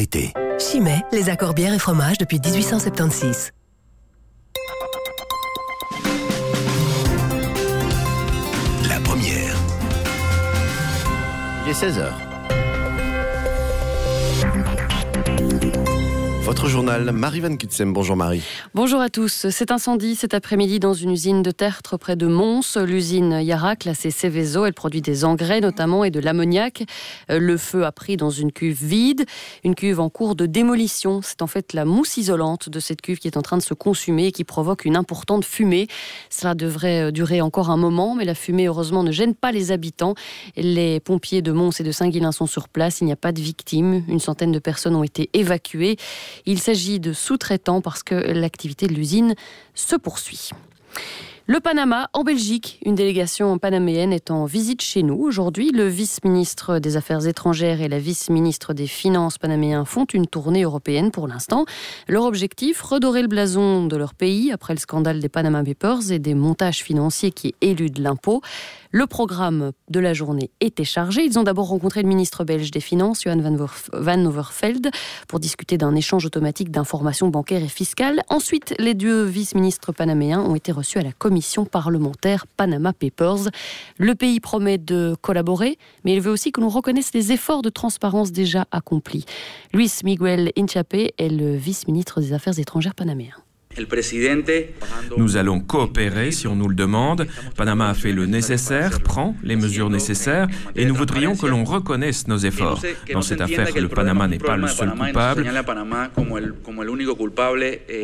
l'été. Chimay, les accords bière et fromage depuis 1876. La première. Il est 16h. Votre journal, Marie Van Kutsem. Bonjour Marie. Bonjour à tous. Cet incendie cet après-midi dans une usine de tertre près de Mons, l'usine Yara, classée Céveso. Elle produit des engrais notamment et de l'ammoniac. Euh, le feu a pris dans une cuve vide, une cuve en cours de démolition. C'est en fait la mousse isolante de cette cuve qui est en train de se consumer et qui provoque une importante fumée. Cela devrait euh, durer encore un moment, mais la fumée heureusement ne gêne pas les habitants. Les pompiers de Mons et de Saint-Guilain sont sur place. Il n'y a pas de victimes. Une centaine de personnes ont été évacuées. Il s'agit de sous-traitants parce que l'activité de l'usine se poursuit. Le Panama, en Belgique, une délégation panaméenne est en visite chez nous. Aujourd'hui, le vice-ministre des Affaires étrangères et la vice-ministre des Finances panaméens font une tournée européenne pour l'instant. Leur objectif, redorer le blason de leur pays après le scandale des Panama Papers et des montages financiers qui éludent l'impôt. Le programme de la journée était chargé. Ils ont d'abord rencontré le ministre belge des Finances, Johan Van Overveld, pour discuter d'un échange automatique d'informations bancaires et fiscales. Ensuite, les deux vice-ministres panaméens ont été reçus à la commission parlementaire Panama Papers. Le pays promet de collaborer, mais il veut aussi que l'on reconnaisse les efforts de transparence déjà accomplis. Luis Miguel Inchape est le vice-ministre des Affaires étrangères panaméen. Nous allons coopérer si on nous le demande. Panama a fait le nécessaire, prend les mesures nécessaires et nous voudrions que l'on reconnaisse nos efforts. Dans cette affaire, le Panama n'est pas le seul coupable.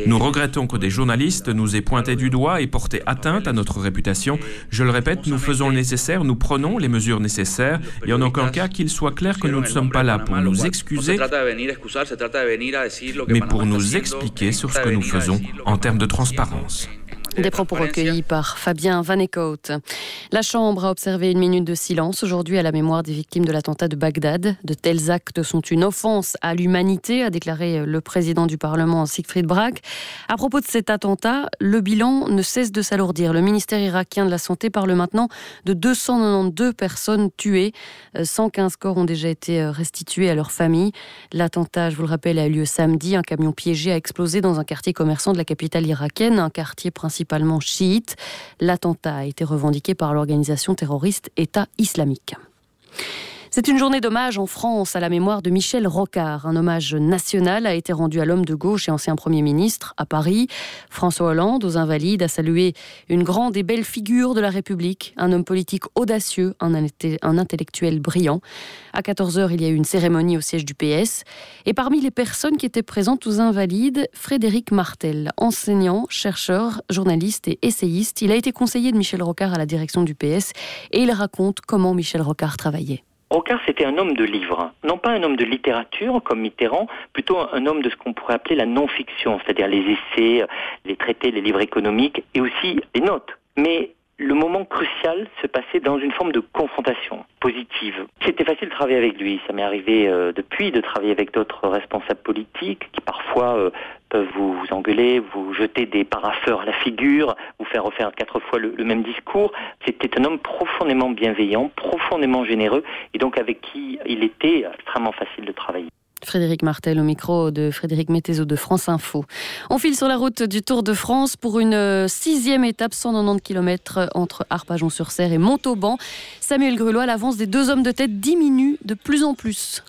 Nous regrettons que des journalistes nous aient pointé du doigt et porté atteinte à notre réputation. Je le répète, nous faisons le nécessaire, nous prenons les mesures nécessaires et en aucun cas qu'il soit clair que nous ne sommes pas là pour nous excuser, mais pour nous expliquer sur ce que nous faisons en termes de transparence. Des propos recueillis par Fabien Van La Chambre a observé une minute de silence aujourd'hui à la mémoire des victimes de l'attentat de Bagdad. De tels actes sont une offense à l'humanité, a déclaré le président du Parlement Siegfried Bragg. À propos de cet attentat, le bilan ne cesse de s'alourdir. Le ministère irakien de la Santé parle maintenant de 292 personnes tuées. 115 corps ont déjà été restitués à leurs familles. L'attentat, je vous le rappelle, a eu lieu samedi. Un camion piégé a explosé dans un quartier commerçant de la capitale irakienne, un quartier principal principalement chiite. L'attentat a été revendiqué par l'organisation terroriste État islamique. C'est une journée d'hommage en France à la mémoire de Michel Rocard. Un hommage national a été rendu à l'homme de gauche et ancien Premier ministre à Paris. François Hollande, aux Invalides, a salué une grande et belle figure de la République, un homme politique audacieux, un, intellectuel brillant. À 14h, il y a eu une cérémonie au siège du PS. Et parmi les personnes qui étaient présentes aux Invalides, Frédéric Martel, enseignant, chercheur, journaliste et essayiste. Il a été conseiller de Michel Rocard à la direction du PS et il raconte comment Michel Rocard travaillait. Rocard, c'était un homme de livre, non pas un homme de littérature comme Mitterrand, plutôt un homme de ce qu'on pourrait appeler la non-fiction, c'est-à-dire les essais, les traités, les livres économiques et aussi les notes. Mais le moment crucial se passait dans une forme de confrontation positive. C'était facile de travailler avec lui. Ça m'est arrivé euh, depuis de travailler avec d'autres responsables politiques qui parfois euh, peuvent vous, engueuler, vous jeter des paraffeurs à la figure, vous faire refaire quatre fois le même discours. C'était un homme profondément bienveillant, profondément généreux et donc avec qui il était extrêmement facile de travailler. Frédéric Martel au micro de Frédéric Métézo de France Info. On file sur la route du Tour de France pour une euh, sixième étape, 190 km entre Arpajon-sur-Serre et Montauban. Samuel Grulois, l'avance des deux hommes de tête diminue de plus en plus.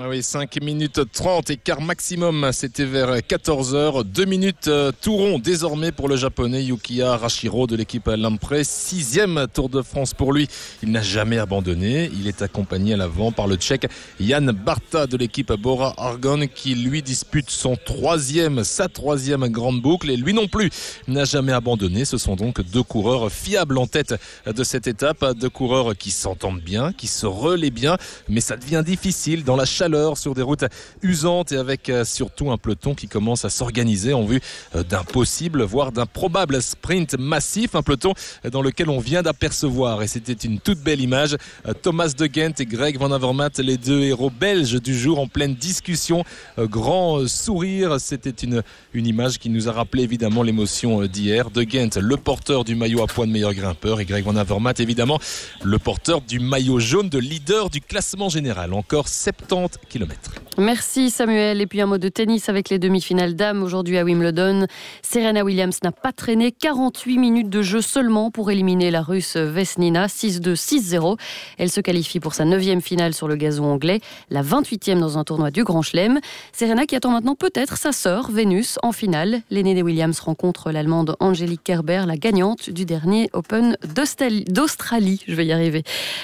Ah oui, 5 minutes 30 et quart maximum, c'était vers 14h. 2 minutes euh, tout rond désormais pour le japonais Yukiya Rashiro de l'équipe Lampre. Sixième Tour de France pour lui. Il n'a jamais abandonné. Il est accompagné à l'avant par le tchèque Jan Barta de l'équipe Bora Argon qui lui dispute son troisième, sa troisième grande boucle et lui non plus n'a jamais abandonné. Ce sont donc deux coureurs fiables en tête de cette étape. Deux coureurs qui s'entendent bien, qui se relaient bien, mais ça devient difficile dans la sur des routes usantes et avec euh, surtout un peloton qui commence à s'organiser en vue euh, d'un possible, voire d'un probable sprint massif. Un peloton dans lequel on vient d'apercevoir, et c'était une toute belle image, euh, Thomas de Gent et Greg Van Avermaet, les deux héros belges du jour en pleine discussion. Grand sourire, c'était une, une image qui nous a rappelé évidemment l'émotion d'hier. De Gent, le porteur du maillot à poids de meilleur grimpeur, et Greg Van Avermaet, évidemment, le porteur du maillot jaune de leader du classement général. Encore 70 50 km. Merci Samuel. Et puis un mot de tennis avec les demi-finales dames aujourd'hui à Wimbledon. Serena Williams n'a pas traîné 48 minutes de jeu seulement pour éliminer la russe Vesnina 6-2, 6-0. Elle se qualifie pour sa neuvième finale sur le gazon anglais, la 28e dans un tournoi du Grand Chelem. Serena qui attend maintenant peut-être sa sœur Vénus en finale. L'aînée des Williams rencontre l'allemande Angélique Kerber, la gagnante du dernier Open d'Australie. Je vais y arriver.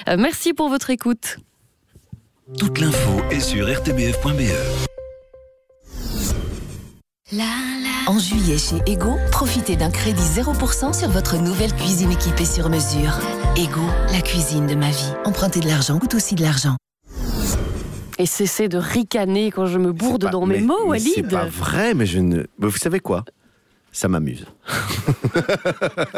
Euh, merci pour votre écoute. Toute l'info est sur rtbf.be. En juillet chez Ego, profitez d'un crédit 0% sur votre nouvelle cuisine équipée sur mesure. Ego, la cuisine de ma vie. Emprunter de l'argent coûte aussi de l'argent. Et cessez de ricaner quand je me bourde Pas- dans mes mais- mots, Walid. C'est pas vrai, mais je ne. mais vous savez quoi? Ça m'amuse.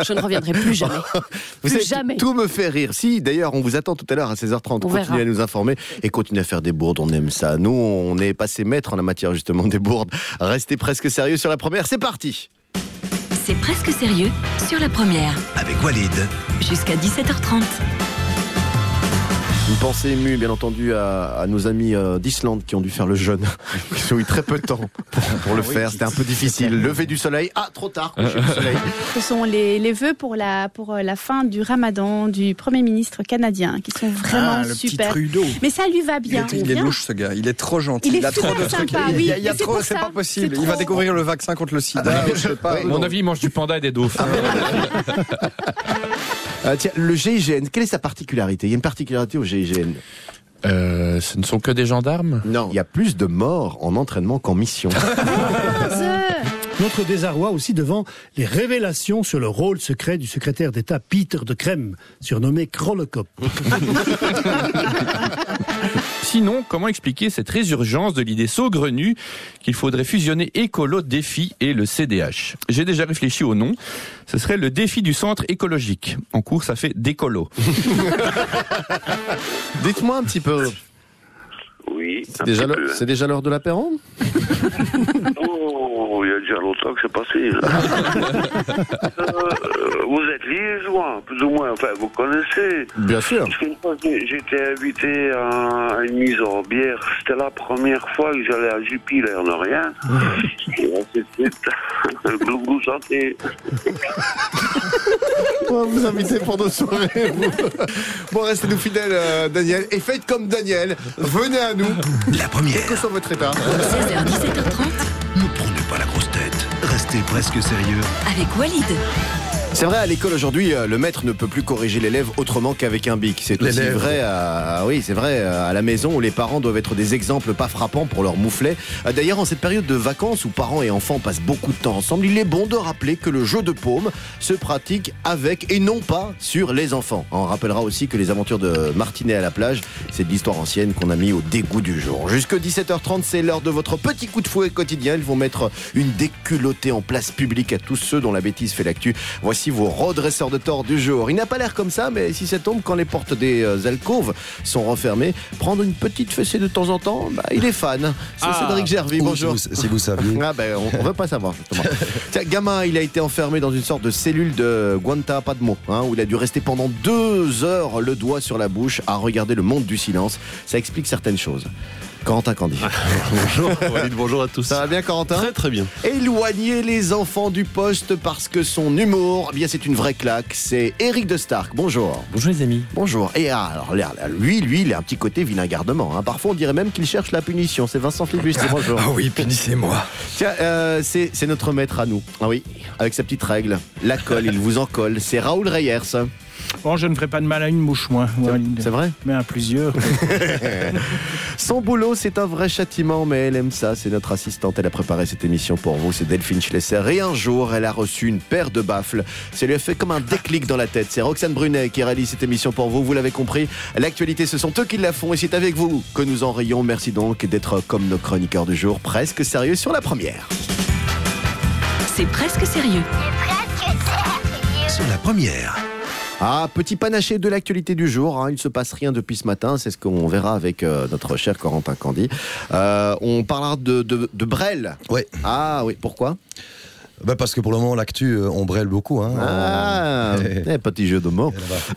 Je ne reviendrai plus jamais. Vous Plus savez, jamais. Tout me fait rire. Si, d'ailleurs, on vous attend tout à l'heure à 16h30. On Continuez verra. à nous informer et continuez à faire des bourdes. On aime ça. Nous, on est passé maître en la matière justement des bourdes. Restez presque sérieux sur la première. C'est parti. C'est presque sérieux sur la première. Avec Walid, Jusqu'à 17h30. Une pensée émue, bien entendu, à, à nos amis euh, d'Islande qui ont dû faire le jeûne. Ils ont eu très peu de temps pour, pour le faire. C'était un peu difficile. Lever du soleil. Ah, trop tard. coucher du soleil. Ce sont les, les vœux pour la, pour euh, la fin du ramadan du Premier ministre canadien qui sont vraiment Ah, le petit super. Trudeau. Mais ça lui va Il bien. est, il est Bien. louche ce gars, il est trop gentil, Il est il a trop de trucs. sympa, il, oui, y a- il y a trop, c'est pas possible. Il va découvrir le vaccin contre le sida. je sais pas. À mon avis, il mange du panda et des dauphins. Ah, tiens, le GIGN, quelle est sa particularité? Il y a une particularité au GIGN. Euh, ce ne sont que des gendarmes? Non. Il y a plus de morts en entraînement qu'en mission. Notre désarroi aussi devant les révélations sur le rôle secret du secrétaire d'État Peter de Krem, surnommé Krolokop. Sinon, comment expliquer cette résurgence de l'idée saugrenue qu'il faudrait fusionner Écolo Défi et le CDH J'ai déjà réfléchi au nom. Ce serait le défi du centre écologique. En cours, ça fait d'écolo. Dites-moi un petit peu. Oui. C'est déjà, l'heure- c'est déjà l'heure de l'apéro? Oh, il y a déjà longtemps que c'est passé. là. Euh, vous êtes liégeois, plus ou moins. Enfin, vous connaissez. Bien sûr. Parce qu'une fois, j'ai j'ai été invité à une mise en bière. C'était la première fois que j'allais à Jupiler, de rien. Et là, c'était Glou santé. On va vous inviter pour nos soirées. vous. Bon, restez-nous fidèles, euh, Daniel. Et faites comme Daniel. Venez à nous. la première. Quel que soit votre état. 16h, 17h30 Restez presque sérieux. avec Walid. C'est vrai, à l'école aujourd'hui, euh, le maître ne peut plus corriger l'élève autrement qu'avec un bic. C'est aussi vrai, à, oui, c'est vrai, euh, à la maison où les parents doivent être des exemples pas frappants pour leur mouflet. Euh, D'ailleurs, en cette période de vacances où parents et enfants passent beaucoup de temps ensemble, il est bon de rappeler que le jeu de paume se pratique avec et non pas sur les enfants. On rappellera aussi que les aventures de Martinet à la plage, c'est de l'histoire ancienne qu'on a mis au dégoût du jour. Jusque 17h30, c'est l'heure de votre petit coup de fouet quotidien. Ils vont mettre une déculottée en place publique à tous ceux dont la bêtise fait l'actu. Voici vos redresseurs de tort du jour. Il n'a pas l'air comme ça, mais si ça tombe quand les portes des euh, alcôves sont refermées, prendre une petite fessée de temps en temps, bah, il est fan. C'est Ah. Cédric Gervais, Ou bonjour. Si vous, si vous saviez. Ah ben, on, on veut pas savoir. Tiens, gamin, il a été enfermé dans une sorte de cellule de Guantanamo, hein, où il a dû rester pendant deux heures le doigt sur la bouche à regarder le monde du silence. Ça explique certaines choses. Corentin Candy. Bonjour, Walid, bonjour à tous. Ça va bien, Corentin? Très très bien. Éloigner les enfants du poste parce que son humour, eh bien c'est une vraie claque. C'est Eric de Stark. Bonjour. Bonjour les amis. Bonjour. Et ah, alors là, là, lui, lui, il a un petit côté vilain gardement. hein. Parfois, on dirait même qu'il cherche la punition. C'est Vincent Flibuste. Bonjour. Ah oui, punissez-moi. Tiens, euh, c'est c'est notre maître à nous. Ah oui, avec sa petite règle. La colle, il vous en colle. C'est Raoul Reyers. Bon, je ne ferai pas de mal à une mouche, moi. C'est vrai Mais à plusieurs. Son boulot, c'est un vrai châtiment, mais elle aime ça. C'est notre assistante. Elle a préparé cette émission pour vous. C'est Delphine Schlesser. Et un jour, elle a reçu une paire de baffles. Ça lui a fait comme un déclic dans la tête. C'est Roxane Brunet qui réalise cette émission pour vous. Vous l'avez compris. L'actualité, ce sont eux qui la font. Et c'est avec vous que nous en rions. Merci donc d'être comme nos chroniqueurs du jour, presque sérieux sur la première. C'est presque sérieux. Sur la première. Ah, petit panaché de l'actualité du jour. hein. Il se passe rien depuis ce matin. C'est ce qu'on verra avec euh, notre cher Corentin Candy. Euh, on parlera de, de, de Brel. Ouais. Ah oui, pourquoi? Bah parce que pour le moment, l'actu, euh, on brêle beaucoup. Hein. Ah, eh, petit jeu de mots.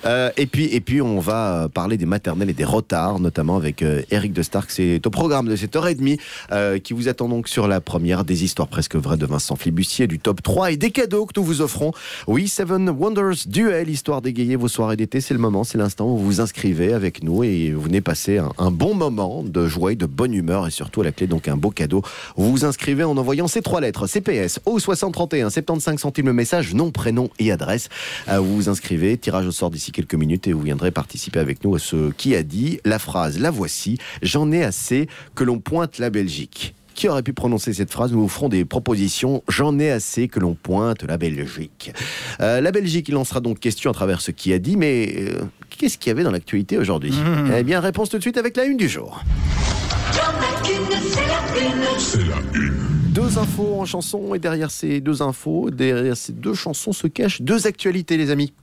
Euh, et, puis, et puis, on va parler des maternelles et des retards, notamment avec euh, Eric de Stark. C'est au programme de cette heure et demie euh, qui vous attend donc sur la première des histoires presque vraies de Vincent Flibustier, du top 3 et des cadeaux que nous vous offrons. Oui, Seven Wonders Duel, histoire d'égayer vos soirées d'été. C'est le moment, c'est l'instant où vous vous inscrivez avec nous et vous venez passer un, un bon moment de joie et de bonne humeur et surtout à la clé donc un beau cadeau. Vous vous inscrivez en envoyant ces trois lettres CPS au 6031 75 centimes le message, nom, prénom et adresse. Euh, vous vous inscrivez, tirage au sort d'ici quelques minutes et vous viendrez participer avec nous à ce qui a dit la phrase. La voici. J'en ai assez que l'on pointe la Belgique. Qui aurait pu prononcer cette phrase? Nous vous ferons des propositions. J'en ai assez que l'on pointe la Belgique. Euh, la Belgique, il en sera donc question à travers ce qui a dit, mais euh, qu'est-ce qu'il y avait dans l'actualité aujourd'hui? Eh bien, réponse tout de suite avec la une du jour. Deux infos en chanson et derrière ces deux infos, derrière ces deux chansons se cachent deux actualités, les amis.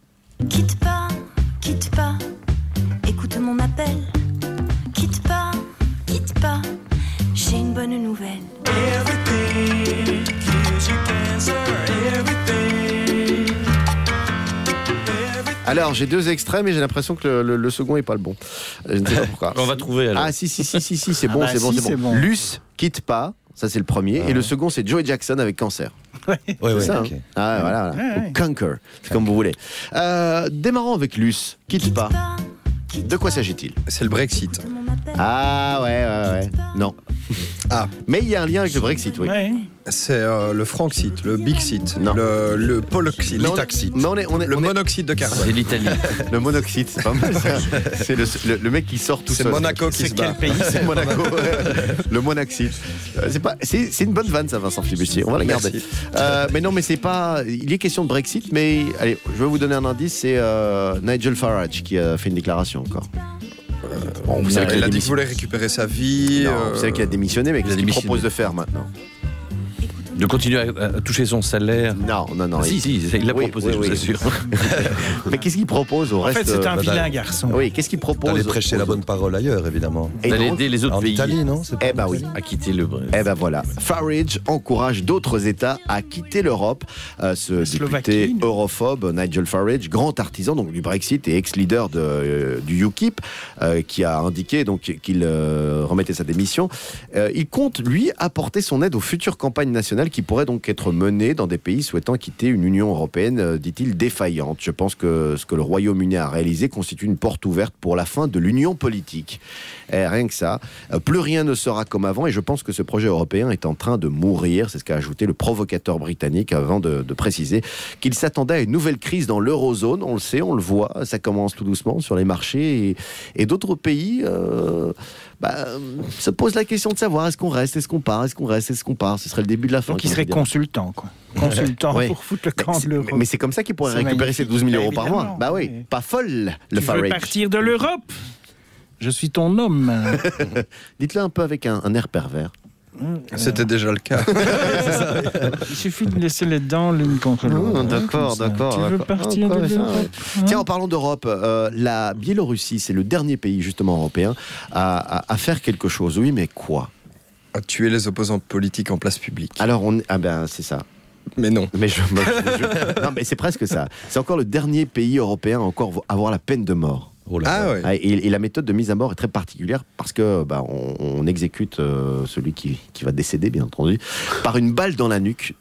Quitte pas, quitte pas, écoute mon appel. Quitte pas, quitte pas, j'ai une bonne nouvelle. Alors, j'ai deux extraits, mais j'ai l'impression que le, le- le second est pas le bon. Je ne sais pas pourquoi. On va trouver alors. Ah si si si si si c'est Ah bon bah c'est bon si, c'est c'est bon. bon. Luce quitte pas, ça c'est le premier, et le second c'est Joey Jackson avec Cancer. Ouais, C'est ouais, ça. hein Ah voilà, voilà. Ouais, ouais. Ou Conquer, c'est comme vous voulez. Euh, démarrons avec Luce quitte pas. De quoi s'agit-il? C'est le Brexit. Ah ouais ouais ouais. Non. Ah. Mais il y a un lien avec le Brexit, oui. Ouais. C'est euh, le Franxite, le Bixite, Non. le, le Poloxite, Mais on- l'Itaxite, mais on est, on est, le on est- monoxyde de carbone. C'est l'Italie. le monoxyde, c'est pas mal. ça. C'est le, le- le mec qui sort tout C'est seul. Monaco qui C'est se bat. pays C'est Monaco. le monoxyde. Euh, C'est pas, c'est, c'est une bonne vanne ça, Vincent Flibustier. On va la garder. Merci. Euh, mais non, mais c'est pas. Il est question de Brexit, mais allez, je vais vous donner un indice. C'est euh, Nigel Farage qui a fait une déclaration encore. Vous savez qu'il Il a, a dit qu'il voulait récupérer sa vie. Non, euh, vous savez qu'il a démissionné, mais qu'est-ce qu'il propose de faire maintenant? De continuer à, à toucher son salaire. Non, non, non. Ah, si, il- si, il l'a Oui, proposé, oui, je vous assure. Mais qu'est-ce qu'il propose au En reste fait, c'est un euh, vilain garçon. Oui, qu'est-ce qu'il propose D'aller prêcher aux la bonne parole ailleurs, évidemment. Et D'aller aider les autres En pays Italie, non Eh ben en oui. À quitter le Brexit. Eh ben voilà, Farage encourage d'autres États à quitter l'Europe. Euh, ce député Slovaquie, non europhobe, Nigel Farage, grand artisan donc du Brexit et ex-leader de, euh, du UKIP, euh, qui a indiqué donc qu'il euh, remettait sa démission. Euh, il compte lui apporter son aide aux futures campagnes nationales qui pourraient donc être menées dans des pays souhaitant quitter une Union européenne, euh, dit-il, défaillante. Je pense que ce que le Royaume-Uni a réalisé constitue une porte ouverte pour la fin de l'union politique. Eh, rien que ça. Euh, plus rien ne sera comme avant et je pense que ce projet européen est en train de mourir. C'est ce qu'a ajouté le provocateur britannique avant de, préciser qu'il s'attendait à une nouvelle crise dans l'eurozone. On le sait, on le voit, ça commence tout doucement sur les marchés et, et d'autres pays. euh, bah, euh, se posent la question de savoir est-ce qu'on reste, est-ce qu'on part, est-ce qu'on reste, est-ce qu'on part. Ce serait le début de la fin. Donc il serait consultant, quoi. Consultant Ouais. pour foutre le camp de l'Europe. mais- c'est comme ça qu'il pourrait récupérer ses 12 000 euros par mois. Bah oui, pas folle le Tu veux partir de l'Europe? Je suis ton homme. Dites-le un peu avec un, un air pervers. C'était déjà le cas. Il suffit de laisser les dents l'une contre l'autre. Ah, hein, d'accord, d'accord, Tu veux partir Ah, de l'Europe hein Tiens, en parlant d'Europe, euh, la Biélorussie, c'est le dernier pays justement européen à, à- à faire quelque chose. Oui, mais quoi? À tuer les opposants politiques en place publique. Alors, on, ah ben, c'est ça. Mais non. Mais je, moi, je- je- non, mais c'est presque ça. C'est encore le dernier pays européen à encore à avoir la peine de mort. Ah ouais. Ah, Et, et la méthode de mise à mort est très particulière parce que bah, on, on exécute euh, celui qui, qui va décéder, bien entendu, par une balle dans la nuque,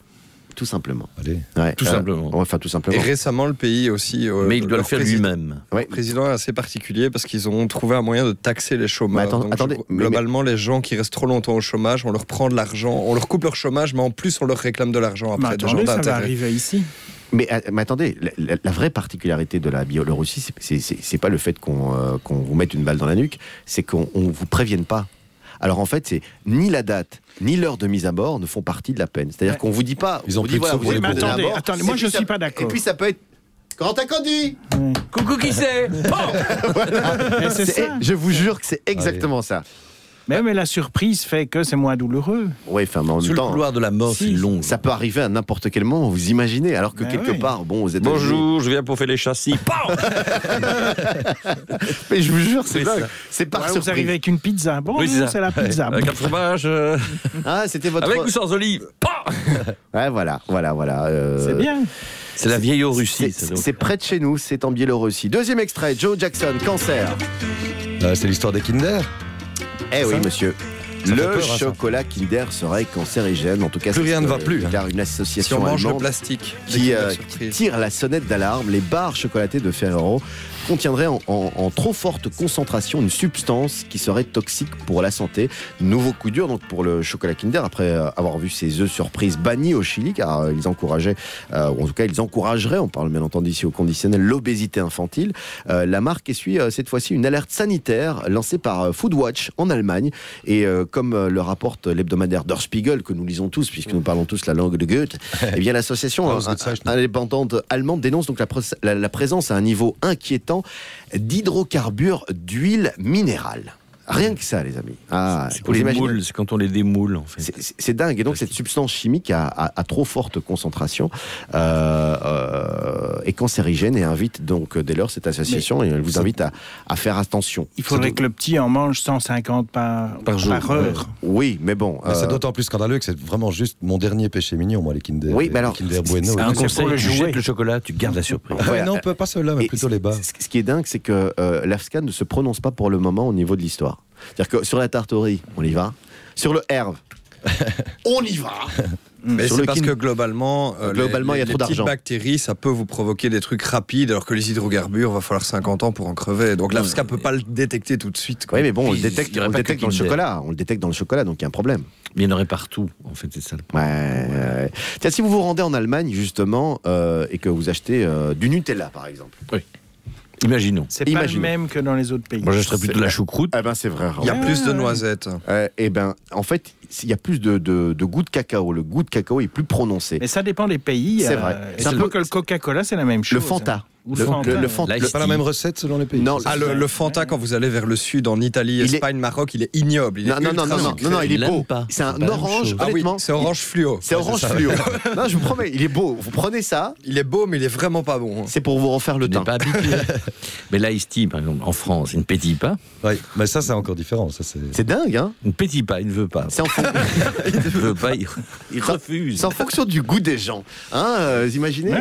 tout simplement. Allez. Ouais, Tout euh, simplement. Enfin, tout Et simplement. récemment, le pays aussi. euh, Mais il doit le faire lui-même. Ouais. Le président est assez particulier parce qu'ils ont trouvé un moyen de taxer les chômeurs. Mais attends- Donc, attendez, mais- globalement, les gens qui restent trop longtemps au chômage, on leur prend de l'argent, on leur coupe leur chômage, mais en plus, on leur réclame de l'argent Mais après, des gens attendez, ça va arriver ici. Mais, euh, mais attendez, la, la- la vraie particularité de la Biélorussie, c'est- pas le fait qu'on euh, qu'on vous mette une balle dans la nuque, c'est qu'on on vous prévienne pas. Alors en fait, c'est ni la date, ni l'heure de mise à mort ne font partie de la peine. C'est-à-dire qu'on vous dit pas. Ils on ont vous plus dit, de voilà, vous pauvres. à mort. Attendez, moi, je ça- suis pas d'accord. Et puis ça peut être. Quand t'as conduit Coucou, qui c'est? Mais ça. Je vous jure que c'est exactement ça. Mais, mais la surprise fait que c'est moins douloureux. Oui, enfin, mais en Sous même le temps, couloir de la mort, c'est long. ça peut arriver à n'importe quel moment, vous imaginez, alors que Ben quelque oui. part, bon, aux États-Unis. Bonjour, je viens pour faire les châssis. Mais je vous jure, c'est. C'est par Ouais, vous arrivez avec une pizza. Bon, Oui, c'est la pizza. Avec un fromage. euh, Ah, c'était votre. Avec ou sans olive. Ouais, voilà, voilà, voilà. euh, C'est bien. C'est la vieille Russie. C'est c'est près de chez nous, c'est en Biélorussie. Deuxième extrait, Joe Jackson, cancer. Euh, c'est l'histoire des Kinder. Eh oui, monsieur. Ça Le peur, hein, ça. chocolat Kinder serait cancérigène. En tout cas, Plus c'est rien ne va plus, hein. déclare une Si association on mange le allemande plastique, des qui, euh, qui tire la sonnette d'alarme. Les barres chocolatées de Ferrero contiendraient en, en- en trop forte concentration une substance qui serait toxique pour la santé. Nouveau coup dur donc pour le chocolat Kinder après euh, avoir vu ses œufs surprises bannis au Chili car euh, ils encourageaient, euh, ou en tout cas ils encourageraient, on parle bien entendu ici au conditionnel, l'obésité infantile. Euh, la marque essuie euh, cette fois-ci une alerte sanitaire lancée par Foodwatch en Allemagne et comme le rapporte l'hebdomadaire Der Spiegel que nous lisons tous puisque nous parlons tous la langue de Goethe, eh bien l'association euh, indépendante allemande dénonce donc la, pres- la- la présence à un niveau inquiétant d'hydrocarbures d'huile minérale. Rien que ça, les amis. Ah, C'est quand les imaginez moules, c'est quand on les démoule en fait. c'est- dingue. Et donc, cette substance chimique à, à- à trop forte concentration euh, euh, est cancérigène et invite donc dès lors cette association et elle vous invite à, à faire attention. Il faudrait que le petit en mange 150 par, Par jour. heure. Oui, mais bon. C'est euh, d'autant plus scandaleux que c'est vraiment juste mon dernier péché mignon, moi, les Kinder. Oui, mais alors, Kinder Bueno. c'est Un conseil, pour le tu jouet. jettes le chocolat, tu gardes la surprise. Ouais, Ouais, non, pas pas ceux-là, mais plutôt les bas. Ce qui est dingue, c'est que euh, l'AFSCA ne se prononce pas pour le moment au niveau de l'histoire. C'est-à-dire que sur la tarterie, on y va. Sur le herbe, on y va. Mais Sur c'est parce que globalement, euh, Globalement, les, il y a les trop petites bactéries, ça peut vous provoquer des trucs rapides, alors que les hydrocarbures, va falloir 50 ans pour en crever. Donc l'AFSCA peut pas le détecter tout de suite. quoi. Oui, mais bon, on le détecte, on le détecte dans le chocolat. On le détecte dans le chocolat, donc il y a un problème. Mais il y en aurait partout, en fait, c'est ça. le Ouais, ouais. Tiens, si vous vous rendez en Allemagne, justement, euh, et que vous achetez euh, du Nutella, par exemple. Imaginons. C'est pas le même que dans les autres pays. Moi, j'achèterais plutôt de la choucroute. Eh ben, c'est vrai. Il y a plus de noisettes. Euh, eh ben, en fait, il y a plus de, de, de goût de cacao. Le goût de cacao est plus prononcé. Mais ça dépend des pays. C'est euh, vrai. et C'est un peu- pas que le Coca-Cola, c'est la même chose. Le Fanta. Ou Le- Fanta. le- le Fanta. Pas la même recette selon les pays. Non, Ah, le, le Fanta, quand vous allez vers le sud, en Italie, Il est- Espagne, Maroc, il est ignoble. Il est Non, non, non, non, non, sucré. non, non, il est beau. pas. C'est un orange. Ah oui, c'est orange fluo. C'est orange ça. fluo. non, je vous promets, il est beau. Vous prenez ça, Il est beau, mais il est vraiment pas bon. c'est pour vous refaire le n'es teint. pas habitué. Mais l'ice tea, par exemple, en France, il ne pétille pas. Oui, mais ça, c'est encore différent. Ça, c'est... C'est dingue, hein Il ne pétille pas, il ne veut pas. C'est en, fon- Il ne veut pas, il, refuse. c'est en fonction du goût des gens. Hein, euh, vous imaginez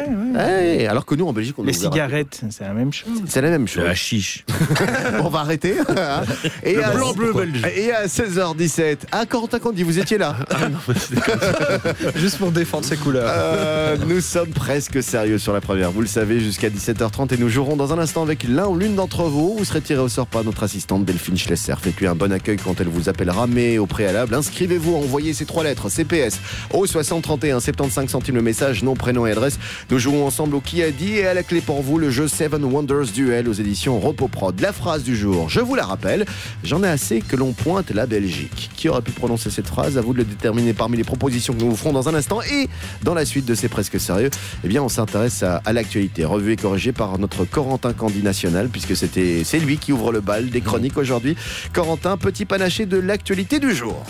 Alors que nous, en Belgique, on Les cigarettes, c'est la même chose. C'est la même chose. Le hashish. on va arrêter. hein. et, Le à, blanc bleu belge. et à 16h17, ah, Corentin Candy, vous étiez là. Juste pour défendre ses couleurs. Euh, nous sommes presque sérieux sur la première, vous le savez, jusqu'à 17h30 et nous jouerons dans un instant avec l'un ou l'une d'entre vous. Vous serez tiré au sort par notre assistante Delphine Schlesser. Faites-lui un bon accueil quand elle vous appellera, mais au préalable, inscrivez-vous, envoyez ces trois lettres CPS au 6031 75 centimes le message, nom, prénom et adresse. Nous jouons ensemble au qui a dit et à la clé pour vous le jeu Seven Wonders Duel aux éditions Repos Prod. La phrase du jour, je vous la rappelle, j'en ai assez que l'on pointe la Belgique. Qui aurait pu prononcer cette phrase? À vous de le déterminer parmi les propositions que nous vous ferons dans un instant. Et dans la suite de ces presque sérieux, eh bien, on s'intéresse à, l'actualité, revue et corrigée par notre Corentin Candy national, puisque c'est lui qui ouvre le bal des chroniques aujourd'hui. Corentin, petit panaché de l'actualité du jour.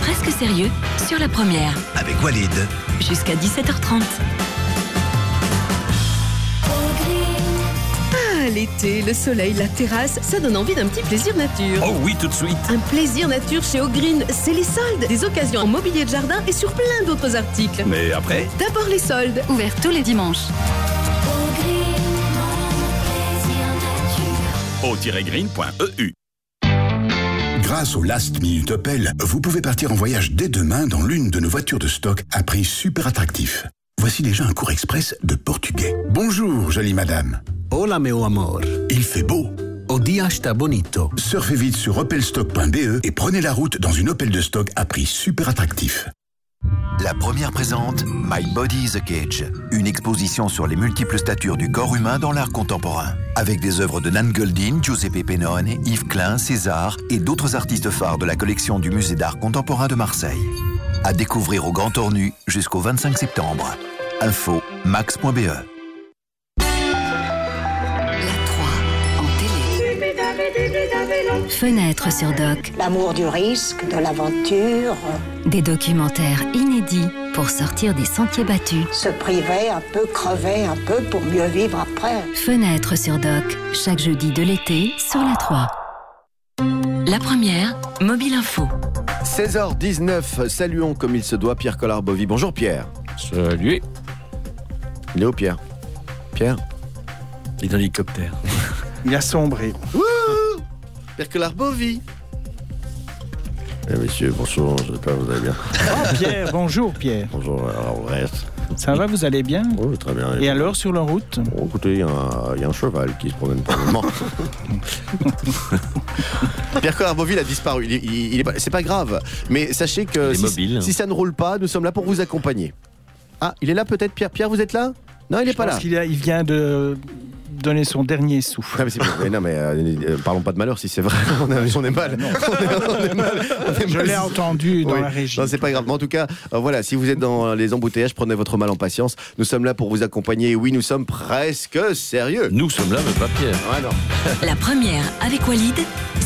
Presque sérieux sur la première. Avec Walid. Jusqu'à 17h30. Ah, l'été, le soleil, la terrasse, ça donne envie d'un petit plaisir nature. Oh oui, tout de suite. Un plaisir nature chez O'Green, c'est les soldes, des occasions en mobilier de jardin et sur plein d'autres articles. Mais après D'abord les soldes. Ouvert tous les dimanches. au-green.eu. Grâce au Last Minute Opel, vous pouvez partir en voyage dès demain dans l'une de nos voitures de stock à prix super attractif. Voici déjà un cours express de portugais. Bonjour, jolie madame. Hola, meu amor. Il fait beau. O dia está bonito. Surfez vite sur opelstock.be et prenez la route dans une Opel de stock à prix super attractif. La première présente My Body is a Cage, une exposition sur les multiples statures du corps humain dans l'art contemporain, avec des œuvres de Nan Goldin, Giuseppe Pennone, Yves Klein, César et d'autres artistes phares de la collection du Musée d'art contemporain de Marseille. À découvrir au Grand Ornu jusqu'au 25 septembre. Info max.be. Fenêtre sur Doc. L'amour du risque, de l'aventure. Des documentaires inédits pour sortir des sentiers battus. Se priver un peu, crever un peu pour mieux vivre après. Fenêtre sur Doc. Chaque jeudi de l'été sur la 3. La première, Mobile Info. 16h19, saluons comme il se doit Pierre Collard-Bovy. Bonjour Pierre. Salut. Il est où Pierre? Pierre? Il est dans l'hélicoptère. Il a sombré. Pierre Collard-Bovy. Eh messieurs, bonjour, j'espère que vous allez bien. Oh, Pierre, bonjour Pierre. Bonjour, alors reste. Ça va, vous allez bien? Oui, très bien. Et alors sur la route? Bon, écoutez, il y, a un- il y a un cheval qui se promène pour le moment. Pierre Collard-Bovy a disparu. Il est- il- il est pas- c'est pas grave. Mais sachez que si, mobile. si ça ne roule pas, nous sommes là pour vous accompagner. Ah, il est là peut-être Pierre? Pierre, vous êtes là? Non, il est Je pas pense là. qu'il a- il vient de donner son dernier souffle. Ah, mais non, mais euh, euh, parlons pas de malheur si c'est vrai. On est, on est mal. On est- on est mal. On est Je l'ai entendu dans Oui. la régie. Non, c'est pas grave. Mais en tout cas, euh, voilà, si vous êtes dans les embouteillages, prenez votre mal en patience. Nous sommes là pour vous accompagner. Oui, nous sommes presque sérieux. Nous sommes là, mais pas Pierre. Non. La première, avec Walid,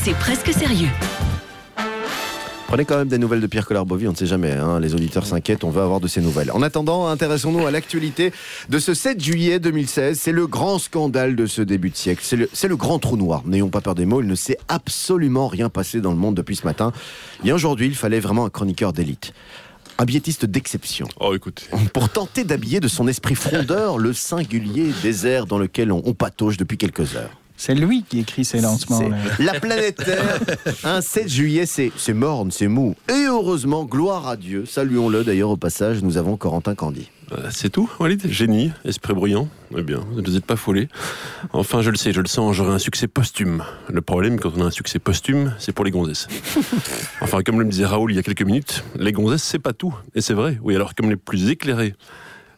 c'est presque sérieux. Prenez quand même des nouvelles de Pierre Collard-Bovy, on ne sait jamais. hein. Les auditeurs s'inquiètent, on veut avoir de ces nouvelles. En attendant, intéressons-nous à l'actualité de ce 7 juillet 2016. C'est le grand scandale de ce début de siècle. C'est le, grand trou noir. N'ayons pas peur des mots, il ne s'est absolument rien passé dans le monde depuis ce matin. Et aujourd'hui, il fallait vraiment un chroniqueur d'élite. Un billetiste d'exception. Oh, écoute. Pour tenter d'habiller de son esprit frondeur le singulier désert dans lequel on, on patauge depuis quelques heures. C'est lui qui écrit ses lancements. La planète Terre, un 7 juillet, c'est c'est morne, c'est mou. Et heureusement, gloire à Dieu, saluons-le d'ailleurs au passage, nous avons Corentin Candy. Euh, C'est tout, Walid Génie, esprit bruyant Eh bien, ne vous êtes pas folé. Enfin, je le sais, je le sens, j'aurai un succès posthume. Le problème, quand on a un succès posthume, c'est pour les gonzesses. Enfin, comme le disait Raoul il y a quelques minutes, les gonzesses, c'est pas tout. Et c'est vrai. Oui, alors, comme les plus éclairés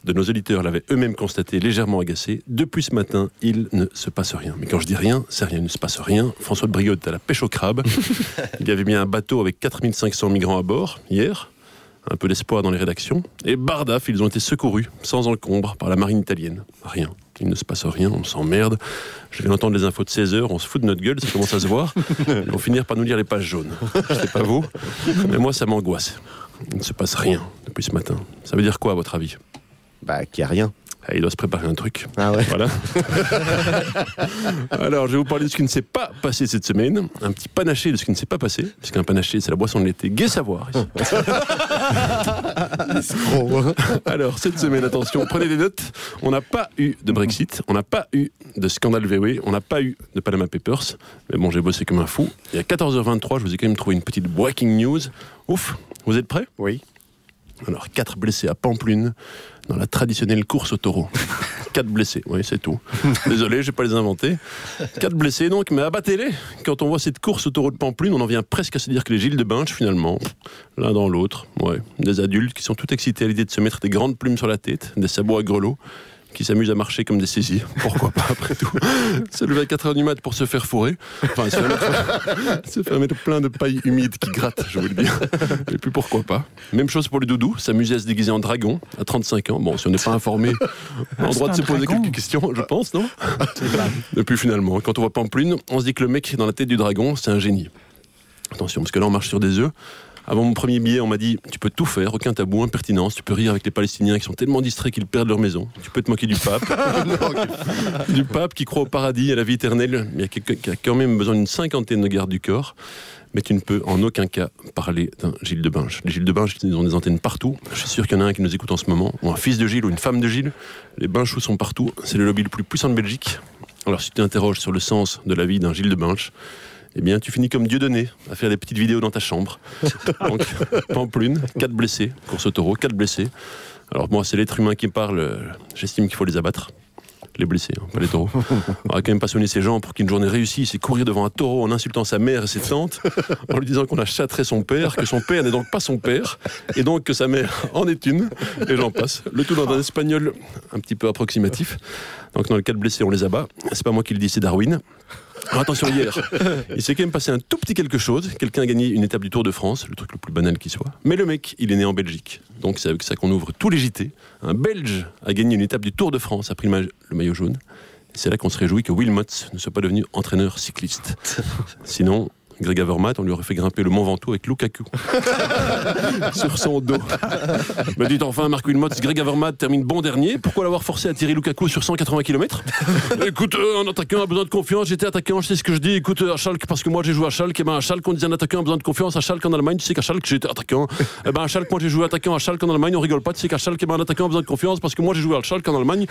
de nos auditeurs l'avaient eux-mêmes constaté, légèrement agacés, depuis ce matin, il ne se passe rien. Mais quand je dis rien, c'est rien, il ne se passe rien. François de Briod est à la pêche au crabe. Il y avait bien un bateau avec 4500 migrants à bord, hier un peu d'espoir dans les rédactions. Et Bardaf, ils ont été secourus, sans encombre, par la marine italienne. Rien. Il ne se passe rien, on s'emmerde. Je viens d'entendre les infos de 16 heures, on se fout de notre gueule, ça commence à se voir. Ils vont finir par nous lire les pages jaunes. Je sais pas vous, mais moi ça m'angoisse. Il ne se passe rien depuis ce matin. Ça veut dire quoi à votre avis? Bah, qu'il n'y a rien. Ah, Il doit se préparer un truc. Ah ouais Voilà. Alors, je vais vous parler de ce qui ne s'est pas passé cette semaine. Un petit panaché de ce qui ne s'est pas passé. Parce qu'un panaché, c'est la boisson de l'été. Gai savoir. Alors, cette semaine, attention, prenez des notes. On n'a pas eu de Brexit. On n'a pas eu de scandale VW. On n'a pas eu de Panama Papers. Mais bon, j'ai bossé comme un fou. Et à 14h23, je vous ai quand même trouvé une petite breaking news. Ouf. Vous êtes prêts? Oui. Alors, quatre blessés à Pamplune dans la traditionnelle course au taureau. quatre blessés, oui, c'est tout. Désolé, je vais pas les inventer. Quatre blessés donc, mais abattez-les. Quand on voit cette course au taureau de Pamplune, on en vient presque à se dire que les Gilles de Binche, finalement, l'un dans l'autre, ouais, des adultes qui sont tout excités à l'idée de se mettre des grandes plumes sur la tête, des sabots à grelots, qui s'amusent à marcher comme des saisies. Pourquoi pas, après tout Se lever à 4h du mat pour se faire fourrer. Enfin, se faire mettre, se faire mettre plein de paille humide qui gratte, je vous le dis. Et puis pourquoi pas Même chose pour le doudou, s'amuser à se déguiser en dragon à 35 ans. Bon, si on n'est pas informé, on a le droit de se poser dragon. quelques questions, je pense, non? Et puis finalement, quand on voit Pamplune, on se dit que le mec dans la tête du dragon, c'est un génie. Attention, parce que là, on marche sur des œufs. Avant mon premier billet, on m'a dit Tu peux tout faire, aucun tabou, impertinence. Tu peux rire avec les Palestiniens qui sont tellement distraits qu'ils perdent leur maison. Tu peux te moquer du pape. du pape qui croit au paradis, à la vie éternelle, mais qui a- qui a quand même besoin d'une cinquantaine de gardes du corps. Mais tu ne peux en aucun cas parler d'un Gilles de Binge. Les Gilles de Binge, ils ont des antennes partout. Je suis sûr qu'il y en a un qui nous écoute en ce moment, ou un fils de Gilles, ou une femme de Gilles. Les Binchous sont partout. C'est le lobby le plus puissant de Belgique. Alors, si tu t'interroges sur le sens de la vie d'un Gilles de Binge, eh bien, tu finis comme Dieu donné, à faire des petites vidéos dans ta chambre. Donc, Pamplune, quatre blessés, course au taureau, quatre blessés. Alors, moi, c'est l'être humain qui parle, j'estime qu'il faut les abattre. Les blessés, hein, pas les taureaux. On va quand même passionner ces gens pour qu'une journée réussisse et courir devant un taureau en insultant sa mère et ses tantes, en lui disant qu'on a châtré son père, que son père n'est donc pas son père, et donc que sa mère en est une, et j'en passe. Le tout dans un espagnol un petit peu approximatif. Donc dans le cas de blessés, on les abat. C'est pas moi qui le dis, c'est Darwin. Alors attention, hier, il s'est quand même passé un tout petit quelque chose. Quelqu'un a gagné une étape du Tour de France, le truc le plus banal qui soit. Mais le mec, il est né en Belgique. Donc c'est avec ça qu'on ouvre tous les JT. Un Belge a gagné une étape du Tour de France, a pris le, ma- le maillot jaune. C'est là qu'on se réjouit que Wilmot ne soit pas devenu entraîneur cycliste. Sinon, Greg Avermaet, on lui aurait fait grimper le Mont Ventoux avec Lukaku. Sur son dos. Me dit enfin Marc Wilmot, si Greg Avermaet termine bon dernier, pourquoi l'avoir forcé à tirer Lukaku sur 180 km Écoute, euh, un attaquant a besoin de confiance, j'étais attaquant, je sais ce que je dis, écoute, euh, à Schalke, parce que moi j'ai joué à Schalke, et ben à Schalke on disait un attaquant a besoin de confiance, à Schalke en Allemagne, tu sais qu'à Schalke j'étais attaquant, et ben à Schalke moi j'ai joué attaquant, à Schalke en Allemagne, on rigole pas, tu sais qu'à Schalke eh ben, un attaquant a besoin de confiance, parce que moi j'ai joué à Schalke en Allemagne,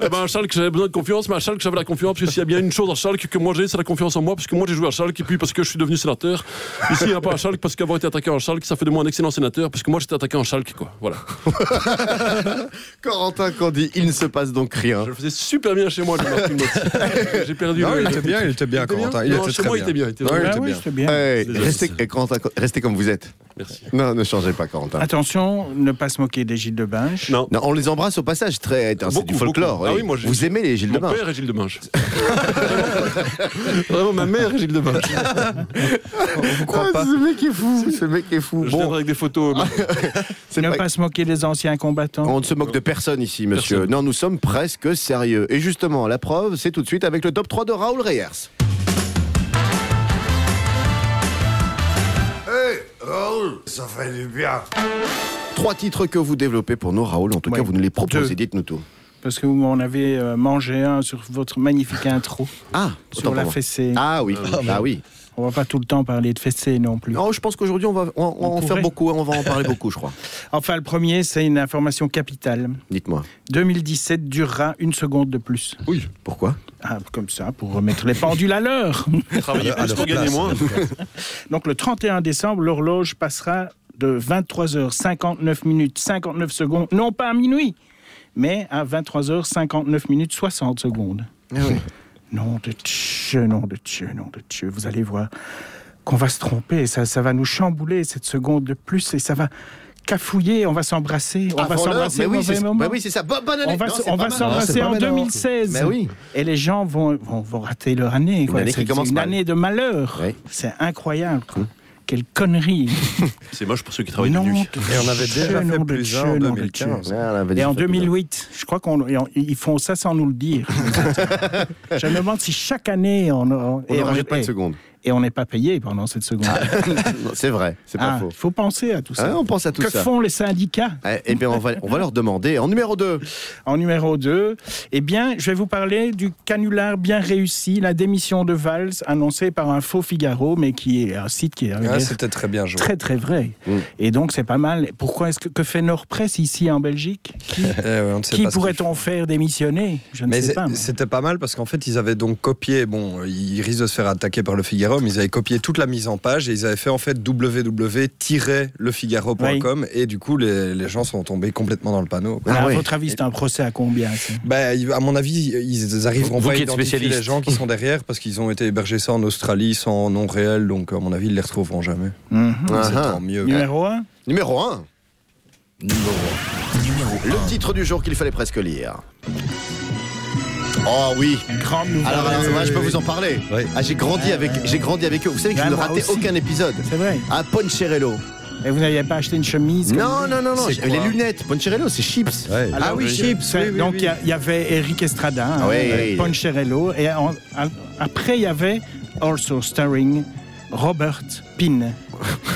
et ben à Schalke j'avais besoin de confiance, mais à Schalke j'avais la confiance, parce que s'il y a bien une chose à Schalke que moi j'ai, c'est la confiance en moi, parce que moi j'ai joué à Schalke, et puis parce que je suis devenu sénateur, Ici, il n'y a pas un Schalke parce qu'avoir été attaquant en Schalke, ça fait de moi un excellent sénateur parce que moi j'étais attaquant en Schalke, quoi. Voilà. Corentin Candy, il ne se passe donc rien. Je le faisais super bien chez moi. J'ai perdu. Non, le- il était bien, il était bien, Corentin. Il Non, était chez très moi, il bien. était bien. il était Ouais, il était bien. bien. Hey, restez, Corentin, restez comme vous êtes. Merci. Non, ne changez pas, Corentin. Attention, ne pas se moquer des Gilles de Binge. Non. Non, on les embrasse au passage, très, c'est du folklore. beaucoup. Ah oui. oui, moi, j'ai- vous aimez les Gilles de Mon Binge père est Gilles de Binge. Vraiment, ma mère est Gilles de Binge. Vous croit Ah, pas Ce mec est fou, ce mec est fou. Je Bon, viendrai avec des photos. c'est Ne pas- pas se moquer des anciens combattants. On ne se moque de personne ici, monsieur. Personne. Non, nous sommes presque sérieux. Et justement, la preuve, c'est tout de suite avec le top 3 de Raoul Reyers. Hé, Raoul, ça fait du bien. Trois titres que vous développez pour nous, Raoul. En tout Ouais. cas, vous nous les proposez. Dites-nous tout. Parce que vous m'en avez euh, mangé un sur votre magnifique intro. Ah, sur la fessée. Ah oui, ah oui. On va pas tout le temps parler de fessée non plus. Non, je pense qu'aujourd'hui, on va, on, on va en faire beaucoup. On va en parler beaucoup, je crois. Enfin, le premier, c'est une information capitale. Dites-moi. 2017 durera une seconde de plus. Oui. Pourquoi? Ah, comme ça, pour remettre les pendules à l'heure. Travailler À plus leur pour gagner place. moins. Donc le 31 décembre, l'horloge passera de 23h59 minutes 59 secondes, non pas à minuit, mais à 23h59 minutes 60 secondes. Ah oui. Nom de Dieu, nom de Dieu, nom de Dieu. Vous allez voir qu'on va se tromper. Ça, ça va nous chambouler cette seconde de plus et ça va cafouiller. On va s'embrasser. On va s'embrasser oui, c'est moment. bah oui, ça. Bo- bonne année. On va, s'embrasser en mal, alors. 2016. Mais oui. Et les gens vont, vont, vont rater leur année. C'est- une année de malheur. Oui. C'est incroyable. quoi. Quelle connerie. C'est moche pour ceux qui travaillent de Non, nuit. de Et on avait déjà fait plus en nom de 2015. Dieu. Ah, on avait Et en déjà fait 2008, je crois qu'ils font ça sans nous le dire. je me demande si chaque année on, On et ne rajoute pas et- de seconde. Et on n'est pas payé pendant cette seconde. C'est vrai, c'est pas Ah, faux. Il faut penser à tout ça. Ah, on pense à tout que ça. font les syndicats? Eh eh bien, on va, on va leur demander. En numéro 2, En numéro 2, eh bien, je vais vous parler du canular bien réussi, la démission de Valls, annoncée par un faux Figaro, mais qui est un site qui est Ah, C'était très bien joué. très très vrai. Mm. Et donc c'est pas mal. Pourquoi est-ce que, que fait Nord-Presse ici en Belgique? Qui, Eh qui pourrait-on faire démissionner? Je ne Mais sais pas. c'était pas mal parce qu'en fait, ils avaient donc copié, bon, ils risquent de se faire attaquer par le Figaro, ils avaient copié toute la mise en page et ils avaient fait en fait www-lefigaro.com et du coup, les, les gens sont tombés complètement dans le panneau. Alors, Ah ouais. À votre avis, c'est un procès à combien Bah, à mon avis, ils arriveront Vous pas à qui êtes identifier spécialiste. les gens qui sont derrière parce qu'ils ont été hébergés ça en Australie sans nom réel, donc à mon avis, ils les retrouveront jamais. C'est Ah, tant mieux. Numéro 1 numéro 1. Le titre du jour qu'il fallait presque lire. Oh oui. Grande nouvelle. Alors, alors, moi, je peux vous en parler. Oui. Ah, j'ai grandi avec, j'ai grandi avec eux. Vous savez que je ne ratais aussi. aucun épisode. C'est vrai. À Poncherello. Et vous n'aviez pas acheté une chemise Non, non, non, non. Les lunettes. Poncherello, c'est chips. Ouais. Ah oui, chips. C'est- oui, oui, donc il y avait Eric Estrada, Ah euh. Poncherello, et en- après il y avait also starring Robert Pin.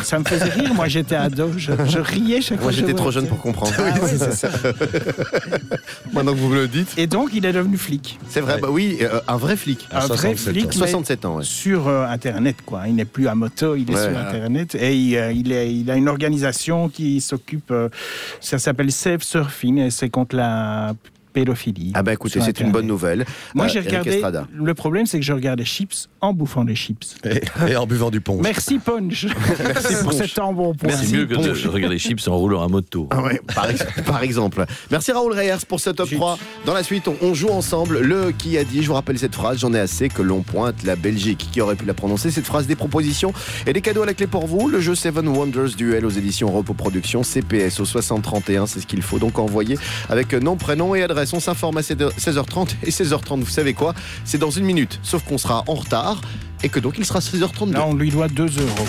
Ça me faisait rire, moi j'étais ado, je, je riais chaque fois. Moi, j'étais trop jeune pour comprendre. Ah ouais, c'est ça. Maintenant que vous me le dites. Et donc il est devenu flic. C'est vrai, bah oui, euh, un vrai flic. Un vrai flic, mais 67 ans, ouais. sur euh, Internet, quoi. Il n'est plus à moto, il est Ouais. sur Internet. Et il, euh, il est- il a une organisation qui s'occupe, euh, ça s'appelle Safe Surfing, et c'est contre la pédophilie. Ah bah écoutez, c'est une bonne nouvelle. Moi, Euh, j'ai regardé. Le problème, c'est que je regardais chips en bouffant des chips. Et, et en buvant du punch. Merci Punch. Merci pour Punch. cet embonpoint. C'est mieux que de regarder chips en roulant à moto. Ah ouais, par, ex- par exemple. Merci Raoul Reyers pour ce top 3. Dans la suite, on, on joue ensemble le qui a dit. Je vous rappelle cette phrase j'en ai assez que l'on pointe la Belgique. Qui aurait pu la prononcer Cette phrase, des propositions et des cadeaux à la clé pour vous? Le jeu Seven Wonders Duel aux éditions Repo Productions CPS au 6031. C'est ce qu'il faut donc envoyer avec nom, prénom et adresse. On s'informe à 16h30 et 16h30. Vous savez quoi? C'est dans une minute. Sauf qu'on sera en retard et que donc il sera 16h32. Là, on lui doit 2 euros.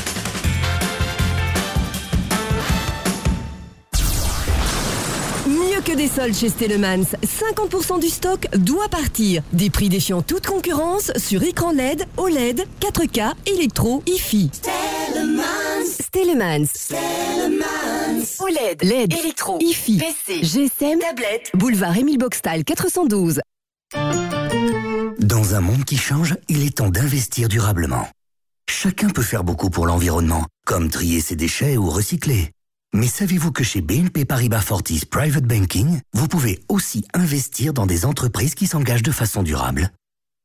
Mieux que des soldes chez Stellemans. 50% du stock doit partir. Des prix défiant toute concurrence sur écran LED, OLED, 4K, électro, IFI. Stellemans. OLED, LED, électro, IFI, PC, GSM, tablette, boulevard Émile Boxtal 412. Dans un monde qui change, il est temps d'investir durablement. Chacun peut faire beaucoup pour l'environnement, comme trier ses déchets ou recycler. Mais savez-vous que chez BNP Paribas Fortis Private Banking, vous pouvez aussi investir dans des entreprises qui s'engagent de façon durable?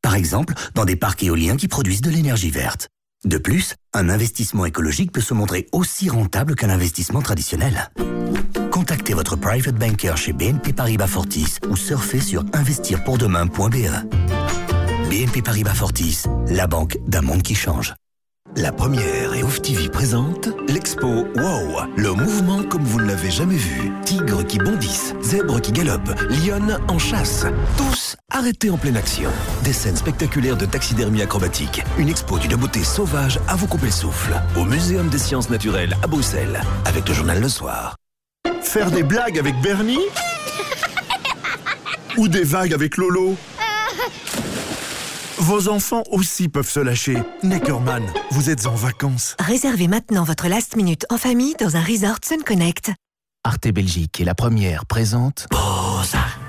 Par exemple, dans des parcs éoliens qui produisent de l'énergie verte. De plus, un investissement écologique peut se montrer aussi rentable qu'un investissement traditionnel. Contactez votre private banker chez BNP Paribas Fortis ou surfez sur investirpourdemain.be. BNP Paribas Fortis, la banque d'un monde qui change. La première TV présente l'expo Wow, le mouvement comme vous ne l'avez jamais vu. Tigres qui bondissent, zèbres qui galopent, lionnes en chasse. Tous arrêtés en pleine action. Des scènes spectaculaires de taxidermie acrobatique. Une expo d'une beauté sauvage à vous couper le souffle. Au Muséum des sciences naturelles à Bruxelles, avec le journal Le Soir. Faire des blagues avec Bernie? Ou des vagues avec Lolo? Vos enfants aussi peuvent se lâcher. Neckerman, vous êtes en vacances. Réservez maintenant votre last minute en famille dans un resort Sun Connect. Arte Belgique est la première présente.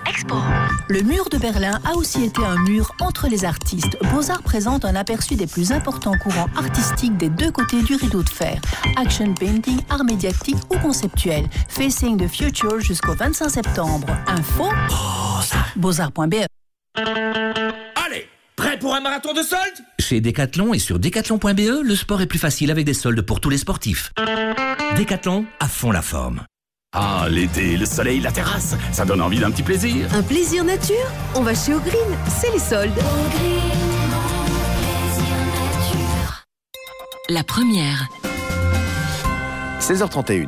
Expo. Le mur de Berlin a aussi été un mur entre les artistes. Beaux-Arts présente un aperçu des plus importants courants artistiques des deux côtés du rideau de fer. Action painting, art médiatique ou conceptuel. Facing the Future jusqu'au 25 septembre. Info Beaux-Arts.be. marathon de soldes Chez Decathlon et sur decathlon.be, le sport est plus facile avec des soldes pour tous les sportifs. Decathlon, à fond la forme. Ah, l'été, le soleil, la terrasse, ça donne envie d'un petit plaisir. Un plaisir nature On va chez Ogreen, c'est les soldes. La première. 16h31.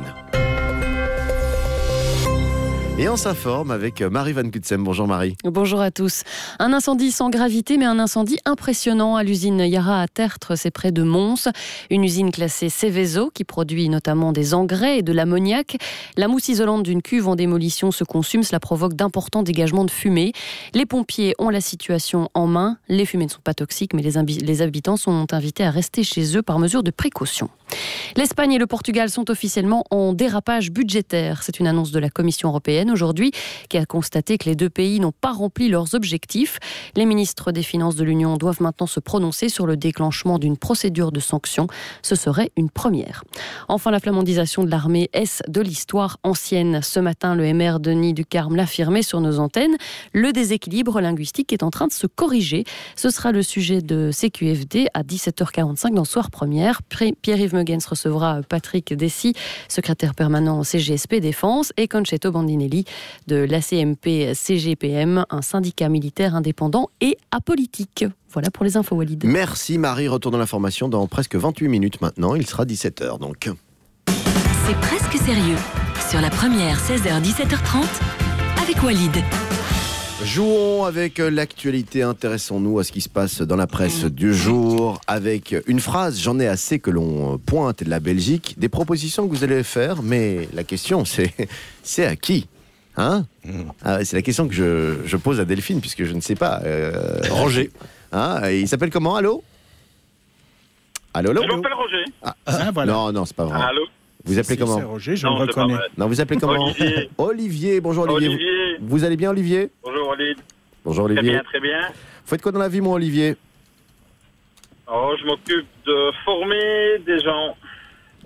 Et on s'informe avec Marie Van Kutsem. Bonjour Marie. Bonjour à tous. Un incendie sans gravité, mais un incendie impressionnant à l'usine Yara à Tertre, c'est près de Mons. Une usine classée Céveso qui produit notamment des engrais et de l'ammoniac. La mousse isolante d'une cuve en démolition se consume, cela provoque d'importants dégagements de fumée. Les pompiers ont la situation en main. Les fumées ne sont pas toxiques, mais les habitants sont invités à rester chez eux par mesure de précaution. L'Espagne et le Portugal sont officiellement en dérapage budgétaire. C'est une annonce de la Commission européenne aujourd'hui qui a constaté que les deux pays n'ont pas rempli leurs objectifs. Les ministres des Finances de l'Union doivent maintenant se prononcer sur le déclenchement d'une procédure de sanctions. Ce serait une première. Enfin, la flamandisation de l'armée est de l'histoire ancienne. Ce matin, le MR Denis Ducarme l'affirmait sur nos antennes. Le déséquilibre linguistique est en train de se corriger. Ce sera le sujet de CQFD à 17h45 dans Soir Première. Pierre-Yves Megens recevra Patrick Dessy, secrétaire permanent CGSP Défense, et Concetto Bandinelli de l'ACMP CGPM, un syndicat militaire indépendant et apolitique. Voilà pour les infos, Walid. Merci Marie, retour dans l'information dans presque 28 minutes maintenant. Il sera 17h donc. C'est presque sérieux. Sur la première, 16h, 17h30, avec Walid. Jouons avec l'actualité, intéressons-nous à ce qui se passe dans la presse du jour avec une phrase, j'en ai assez que l'on pointe de la Belgique, des propositions que vous allez faire, mais la question c'est, c'est à qui Hein? Ah, C'est la question que je, je, pose à Delphine puisque je ne sais pas. Euh, Roger. Hein, il s'appelle comment? Allô? Allô, allô? Je m'appelle Roger. Ah, ah, voilà. Non, non, c'est pas vrai. Allô? Vous appelez comment Roger, je non, le reconnais. Non, vous appelez comment Olivier. Olivier, bonjour Olivier. Olivier. Vous, vous allez bien Olivier Bonjour Olivier. Bonjour Olivier. Très bien, très bien. Vous faites quoi dans la vie, mon Olivier Oh, je m'occupe de former des gens.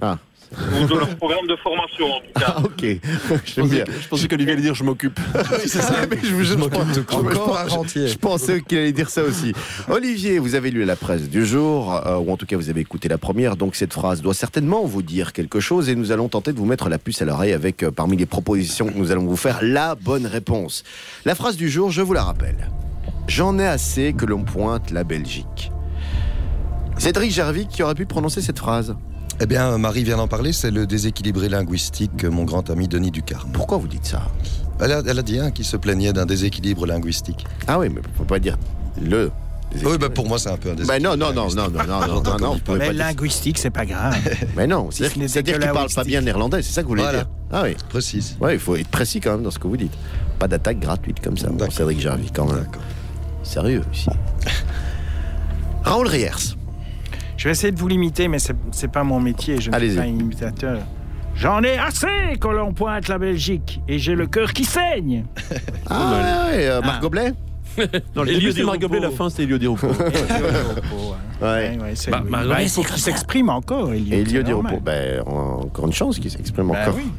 Ah. Ou de leur programme de formation, en tout cas. Ah, ok. Je pensais qu'Olivier allait dire je m'occupe. c'est ça, mais je, je, je, je, je pensais qu'il allait dire ça aussi. Olivier, vous avez lu la presse du jour, euh, ou en tout cas vous avez écouté la première, donc cette phrase doit certainement vous dire quelque chose et nous allons tenter de vous mettre la puce à l'oreille avec, euh, parmi les propositions que nous allons vous faire, la bonne réponse. La phrase du jour, je vous la rappelle. J'en ai assez que l'on pointe la Belgique. Cédric Gervic qui aurait pu prononcer cette phrase? Eh bien, Marie vient d'en parler, c'est le déséquilibré linguistique, mon grand ami Denis Ducarme. Pourquoi vous dites ça elle a, elle a dit un qui se plaignait d'un déséquilibre linguistique. Ah oui, mais faut pas dire le. Oui, bah pour moi, c'est un peu un déséquilibre. Ben non, non, non, non, non, non, non, non, vous pouvez Mais linguistique, c'est pas grave. Mais non, Si c'est-à-dire qu'il parle pas bien néerlandais, c'est ça que vous voulez Voilà. dire Ah oui. Précise. Ouais, il faut être précis quand même dans ce que vous dites. Pas d'attaque gratuite comme ça, bon, Cédric Jarvie, quand même. Sérieux ici. Raoul Riers. Je vais essayer de vous limiter, mais c'est c'est pas mon métier. Je ne suis Allez-y. pas un imitateur. J'en ai assez que l'on pointe la Belgique et j'ai le cœur qui saigne. Ah, ouais, euh, Marc Ah. Goblet Non, le Elio début c'est Di Marc Goblet, la fin c'est Elio Di. Ouais. Ouais, c'est- Bah, bah, il faut qu'il s'exprime encore, Elio. Elio Di. Ben, encore une chance qu'il s'exprime Bah encore. oui.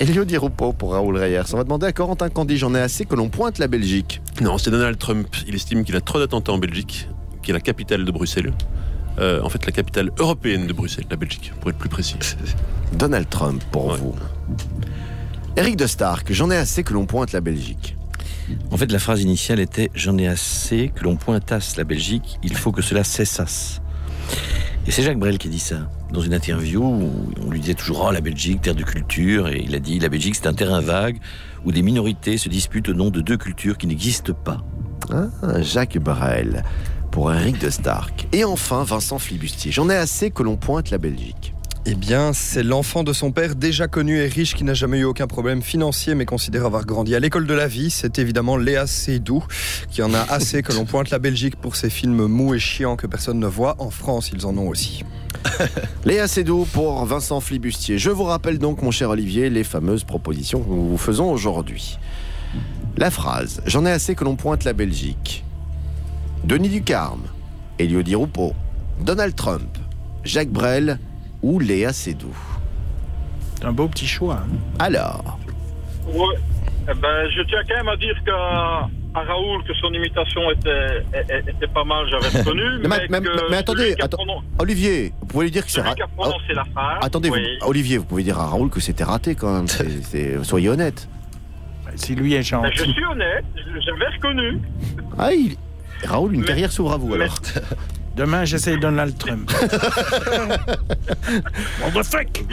Elio Di Rupo pour Raoul Riers. On va demander à Corentin Candy, j'en ai assez que l'on pointe la Belgique. Non, c'est Donald Trump. Il estime qu'il a trop d'attentats en Belgique, qui est la capitale de Bruxelles. Euh, en fait, la capitale européenne de Bruxelles, la Belgique, pour être plus précis. Donald Trump pour vous. Eric de Stark, j'en ai assez que l'on pointe la Belgique. En fait, la phrase initiale était J'en ai assez que l'on pointasse la Belgique, il faut que cela cessasse. Et c'est Jacques Brel qui dit ça. Dans une interview où on lui disait toujours Oh, la Belgique, terre de culture. Et il a dit La Belgique, c'est un terrain vague où des minorités se disputent au nom de deux cultures qui n'existent pas. Ah, Jacques Brel pour Eric de Stark. Et enfin, Vincent Flibustier, j'en ai assez que l'on pointe la Belgique. Eh bien, c'est l'enfant de son père déjà connu et riche qui n'a jamais eu aucun problème financier mais considère avoir grandi à l'école de la vie. C'est évidemment Léa Seydoux qui en a assez que l'on pointe la Belgique pour ses films mous et chiants que personne ne voit. En France, ils en ont aussi. Léa Seydoux pour Vincent Flibustier. Je vous rappelle donc, mon cher Olivier, les fameuses propositions que nous vous faisons aujourd'hui. La phrase J'en ai assez que l'on pointe la Belgique. Denis Ducarme, Elio Di Rupo, Donald Trump, Jacques Brel ou Léa Seydoux. C'est un beau petit choix. hein. Alors, Ouais. Eh ben, je tiens quand même à dire qu'à à Raoul que son imitation était, était, pas mal, j'avais reconnu. mais, mais, mais- attendez, pronon- Olivier, vous pouvez lui dire que c'est celui qui a raté. prononcé la phrase. Attendez, vous- oui. Olivier, vous pouvez dire à Raoul que c'était raté quand même. Soyez honnête. Si lui est Ben, gentil. je suis honnête, je- j'avais reconnu. Ah, il- Raoul, une carrière s'ouvre à vous alors. Demain, j'essaye Donald Trump. What the fuck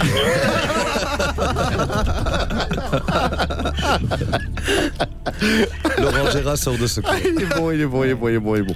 Laurent Gérard sort de ce coin. il est bon, il est bon, il est bon, il est bon, il est bon.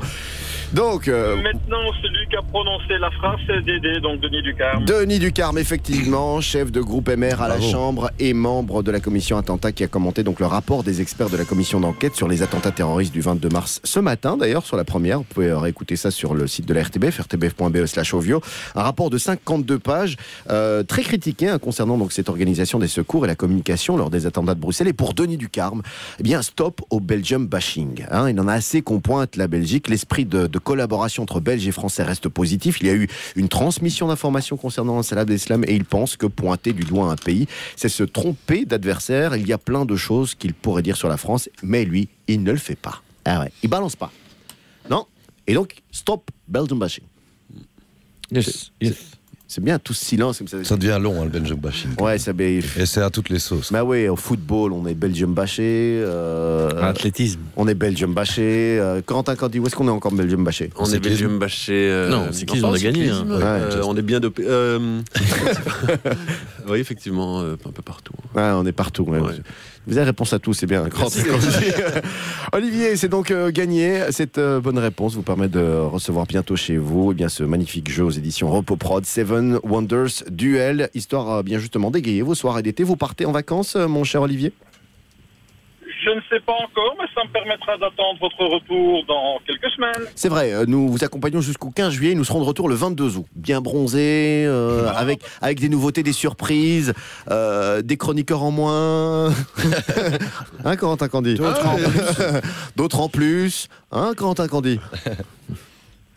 Donc, euh, Maintenant, celui a prononcé la phrase, c'est Dédé, donc Denis Ducarme. Denis Ducarme, effectivement, chef de groupe MR à la. Chambre et membre de la commission attentat qui a commenté donc le rapport des experts de la commission d'enquête sur les attentats terroristes du 22 mars ce matin, d'ailleurs, sur la première. Vous pouvez euh, réécouter ça sur le site de la RTBF, rtbf.be slash ovio. Un rapport de 52 pages, euh, très critiqué hein, concernant donc cette organisation des secours et la communication lors des attentats de Bruxelles. Et pour Denis Ducarme, eh bien, stop au Belgium bashing. hein. il en a assez qu'on pointe la Belgique. L'esprit de, de collaboration entre Belges et Français reste positif. Il y a eu une transmission d'informations concernant Salah Abdeslam et il pense que pointer du doigt un pays, c'est se tromper d'adversaire. Il y a plein de choses qu'il pourrait dire sur la France, mais lui, il ne le fait pas. Ah ouais, il balance pas. Non Et donc, stop Belgium bashing. Yes, C'est bien tout ce silence comme ça. Ça devient long, hein, le Belgium bashing. Ouais, ça Et c'est à toutes les sauces. Bah oui, au football, on est Belgium bâché. Euh, Athlétisme. On est Belgium bâché. Euh, Corentin Candy, où est-ce qu'on est encore Belgium bâché On est Belgium bâché. euh, Non, cyclisme, pas on a gagné, hein. euh, Ouais, on est bien dopé. euh, oui, effectivement, euh, un peu partout. Ouais, on est partout. ouais. Vous avez réponse à tout, c'est bien. Candy. Olivier, c'est donc euh, gagné. Cette euh, bonne réponse vous permet de recevoir bientôt chez vous eh bien, ce magnifique jeu aux éditions Repoprod, Seven Wonders Duel, histoire euh, bien justement d'égayer vos soirées d'été. Vous partez en vacances, mon cher Olivier? Je ne sais pas encore, mais ça me permettra d'attendre votre retour dans quelques semaines. C'est vrai, euh, nous vous accompagnons jusqu'au 15 juillet, nous serons de retour le 22 août. Bien bronzés, euh, avec, avec des nouveautés, des surprises, euh, des chroniqueurs en moins. hein, Corentin Candy D'autres en plus. D'autres en plus. Hein, Corentin Candy?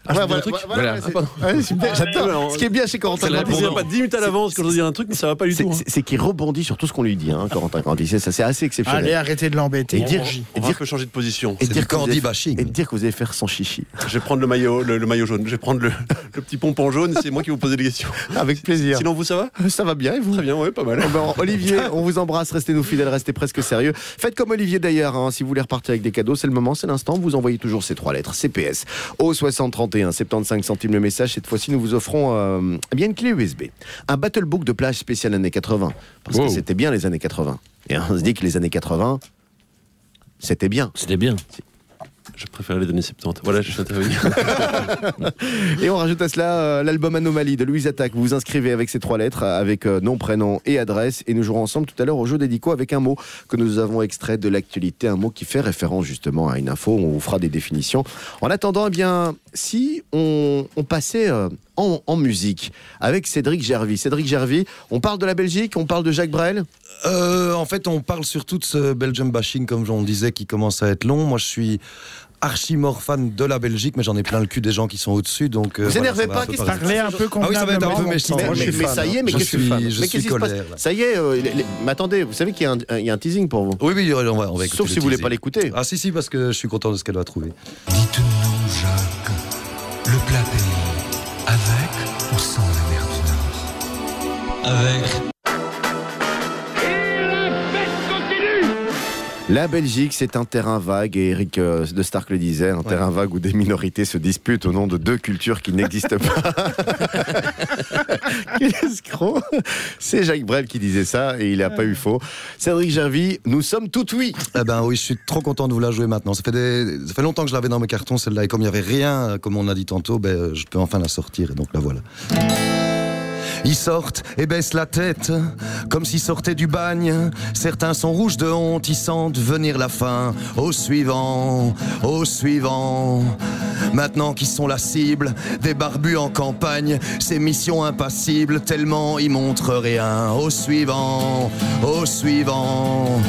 Ah, je Ouais, voilà, un truc voilà, Voilà. J'adore. Ce qui est bien chez Corentin C'est la Candy, pas 10 minutes à l'avance quand je dire un truc, mais ça va pas du tout. hein. c'est qu'il rebondit sur tout ce qu'on lui dit, hein, Corentin Candy. C'est ça, c'est assez exceptionnel. Allez, arrêtez de l'embêter. Et dire, On et dire, peu changer de position. et dire que allez- bashing. et dire que vous allez faire son chichi. Je vais prendre le maillot, le, le maillot jaune. Je vais prendre le, le petit pompon jaune. C'est moi qui vais vous poser des questions. Avec plaisir. Sinon, vous, ça va? Ça va bien et vous? Très bien, ouais, pas mal. Oh ben, Olivier, on vous embrasse, restez nous fidèles, restez presque sérieux. Faites comme Olivier d'ailleurs, hein, si vous voulez repartir avec des cadeaux, c'est le moment, c'est l'instant, vous envoyez toujours ces trois lettres, CPS, au 6031, 75 centimes le message. Cette fois-ci, nous vous offrons euh, bien une clé USB, un battlebook de plage spécial années 80, parce Wow. que c'était bien les années 80. Et on se dit que les années 80, c'était bien. C'était bien. Je préfère les données 70. Voilà, je suis intervenu. Et on rajoute à cela euh, l'album Anomalie de Louise Attaque. Vous vous inscrivez avec ces trois lettres, avec euh, nom, prénom et adresse. Et nous jouerons ensemble tout à l'heure au jeu d'édico avec un mot que nous avons extrait de l'actualité, un mot qui fait référence justement à une info. On vous fera des définitions. En attendant, eh bien, si on, passait euh, en, en musique avec Cédric Gervy. Cédric Gervy, on parle de la Belgique, on parle de Jacques Brel? Euh, en fait, on parle surtout de ce Belgium bashing, comme on disait, qui commence à être long. Moi, je suis archi mort fan de la Belgique, mais j'en ai plein le cul des gens qui sont au-dessus. Donc, euh, Vous voilà, énervez pas, un peu qu'est-ce parler. que- Parlez un peu Ah oui, ça va être un peu méchant. mais- ça y est, mais je qu'est-ce qui suis- se passe Je Mais suis qu'est-ce qui se passe? colère. Ça y est, euh, les- les- mais attendez, vous savez qu'il y, a un- il y a un teasing pour vous? Oui, oui, on va, on va écouter Sauf le si vous voulez pas l'écouter. Ah si, si, parce que je suis content de ce qu'elle va trouver. Dites-nous, Jacques, le plat pays, avec ou sans la mer du Nord? Avec. La Belgique, c'est un terrain vague, et Eric euh, de Stark le disait, un terrain vague où des minorités se disputent au nom de deux cultures qui n'existent pas. Quel escroc C'est Jacques Brel qui disait ça, et il n'a pas eu faux. Cédric Gervy, nous sommes tout oui Eh ben oui, je suis trop content de vous la jouer maintenant. Ça fait, des... ça fait longtemps que je l'avais dans mes cartons, celle-là, et comme il n'y avait rien, euh, comme on a dit tantôt, ben, je peux enfin la sortir, et donc la voilà. Ils sortent et baissent la tête, comme s'ils sortaient du bagne. Certains sont rouges de honte, ils sentent venir la fin. Au suivant, au suivant. Maintenant qu'ils sont la cible des barbus en campagne, ces missions impassibles, tellement ils montrent rien. Au suivant, au suivant.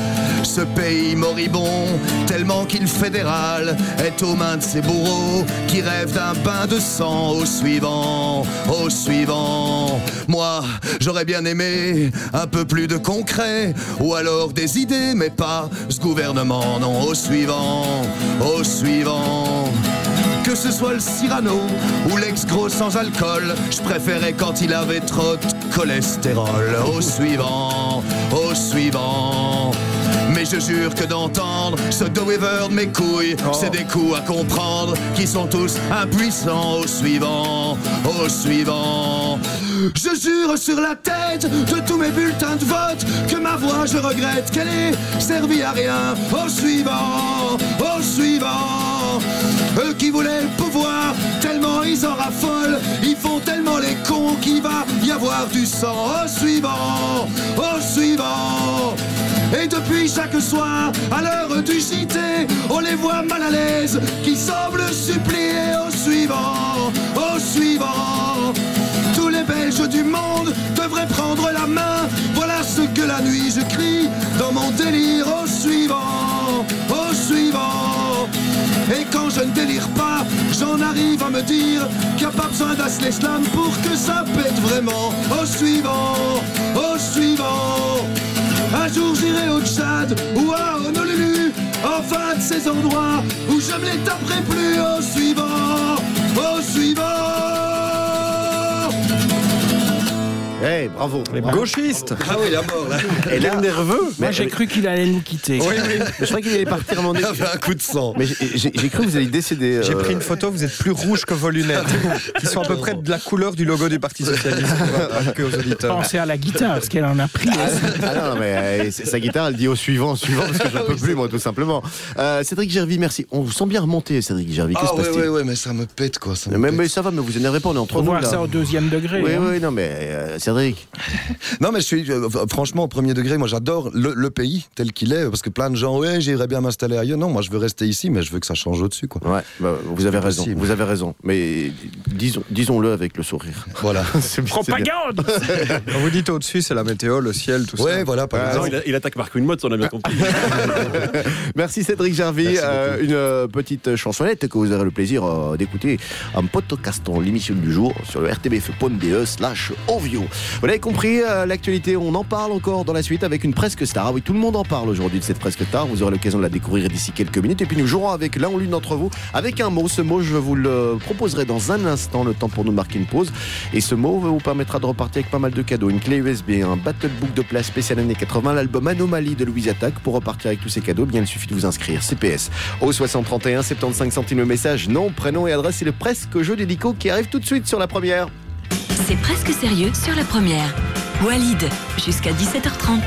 Ce pays moribond, tellement qu'il fédéral est aux mains de ces bourreaux qui rêvent d'un bain de sang. Au suivant, au suivant. Moi, j'aurais bien aimé un peu plus de concret, ou alors des idées, mais pas ce gouvernement. Non, au suivant, au suivant. Que ce soit le Cyrano ou l'ex-gros sans alcool, je préférais quand il avait trop de cholestérol. Au suivant, au suivant. Mais je jure que d'entendre ce do-weaver de mes couilles, c'est des coups à comprendre qui sont tous impuissants. Au suivant, au suivant. Je jure sur la tête de tous mes bulletins de vote que ma voix, je regrette qu'elle ait servi à rien. Au suivant, au suivant. Eux qui voulaient le pouvoir, tellement ils en raffolent, ils font tellement les cons qu'il va y avoir du sang. Au suivant, au suivant. Et depuis chaque soir, à l'heure du JT, on les voit mal à l'aise, qui semblent supplier au suivant, au suivant. Tous les Belges du monde devraient prendre la main. Voilà ce que la nuit je crie dans mon délire au suivant, au suivant. Et quand je ne délire pas, j'en arrive à me dire qu'il n'y a pas besoin d'Asle Slam pour que ça pète vraiment. Au suivant, au suivant. Un jour j'irai au Ou à Honolulu, enfin de ces endroits où je me les taperai plus. Au suivant, au suivant. Eh, bravo. Gauchiste Ah oui, est mort là. Et là, nerveux Moi, j'ai cru qu'il allait nous quitter. Oui, oui. Je croyais qu'il allait partir donné. Il avait un coup de sang. Mais j'ai- cru que vous alliez décéder. J'ai euh, pris une photo, vous êtes plus rouge que vos lunettes, qui sont à peu près de la couleur du logo du Parti Socialiste. rappeler aux auditeurs. Pensez à la guitare, parce qu'elle en a pris. Ah non, mais euh, sa guitare, elle dit au suivant, au suivant, parce que je ne peux plus, moi, tout simplement. Euh, Cédric Gervy, merci. On vous sent bien remonté, Cédric Gervy. Que Ah passe-t-il ouais, ouais, mais ça me pète quoi. Ça me mais, pète. mais ça va, mais vous énervez pas, on est entre Faut nous. voir là. ça au deuxième degré. Oui, hein. oui, non, mais euh, Cédric. Non, mais je suis euh, franchement au premier degré. Moi, j'adore le, le pays tel qu'il est, parce que plein de gens, ouais, j'irais bien m'installer ailleurs. Non, moi, je veux rester ici, mais je veux que ça change au-dessus, quoi. Ouais, bah, vous avez raison, Possible. vous avez raison. Mais disons, disons-le avec le sourire. Voilà. Propagande Quand vous dites au-dessus, c'est la météo, le ciel, tout Ouais, ça. voilà, par Non, exemple. il, a- il attaque Marc Winmot, on a bien compris. Merci Cédric. Merci Euh, une euh, petite chansonnette que vous aurez le plaisir euh, d'écouter en podcastant l'émission du jour sur le rtbf.de slash ovio. Vous l'avez compris, euh, l'actualité, on en parle encore dans la suite avec une presque star. Oui, tout le monde en parle aujourd'hui de cette presque star. Vous aurez l'occasion de la découvrir d'ici quelques minutes. Et puis nous jouerons avec l'un ou l'une d'entre vous avec un mot. Ce mot, je vous le proposerai dans un instant, le temps pour nous marquer une pause. Et ce mot vous permettra de repartir avec pas mal de cadeaux. Une clé USB, un battlebook de place spécial années 80, l'album Anomalie de Louise Attaque. Pour repartir avec tous ces cadeaux, bien il suffit de vous inscrire. CPS au 6031, 75 centimes le message, nom, prénom et adresse. C'est le presque jeu d'édico qui arrive tout de suite sur la première. C'est presque sérieux sur la première. Walid, jusqu'à 17h30.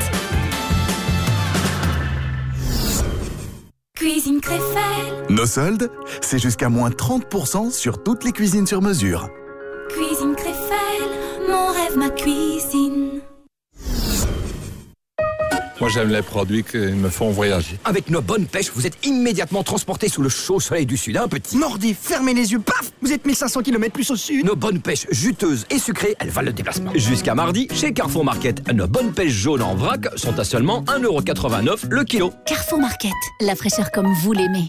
Cuisine Cuisine Créfelle. Nos soldes, c'est jusqu'à moins 30% sur toutes les cuisines sur mesure. Cuisine Créfelle, mon rêve, ma cuisine. Moi, j'aime les produits qui me font voyager. Avec nos bonnes pêches, vous êtes immédiatement transporté sous le chaud soleil du sud. Un petit. Mordi, fermez les yeux, paf Vous êtes 1500 km plus au sud. Nos bonnes pêches juteuses et sucrées, elles valent le déplacement. Jusqu'à mardi, chez Carrefour Market, nos bonnes pêches jaunes en vrac sont à seulement 1,89€ le kilo. Carrefour Market, la fraîcheur comme vous l'aimez.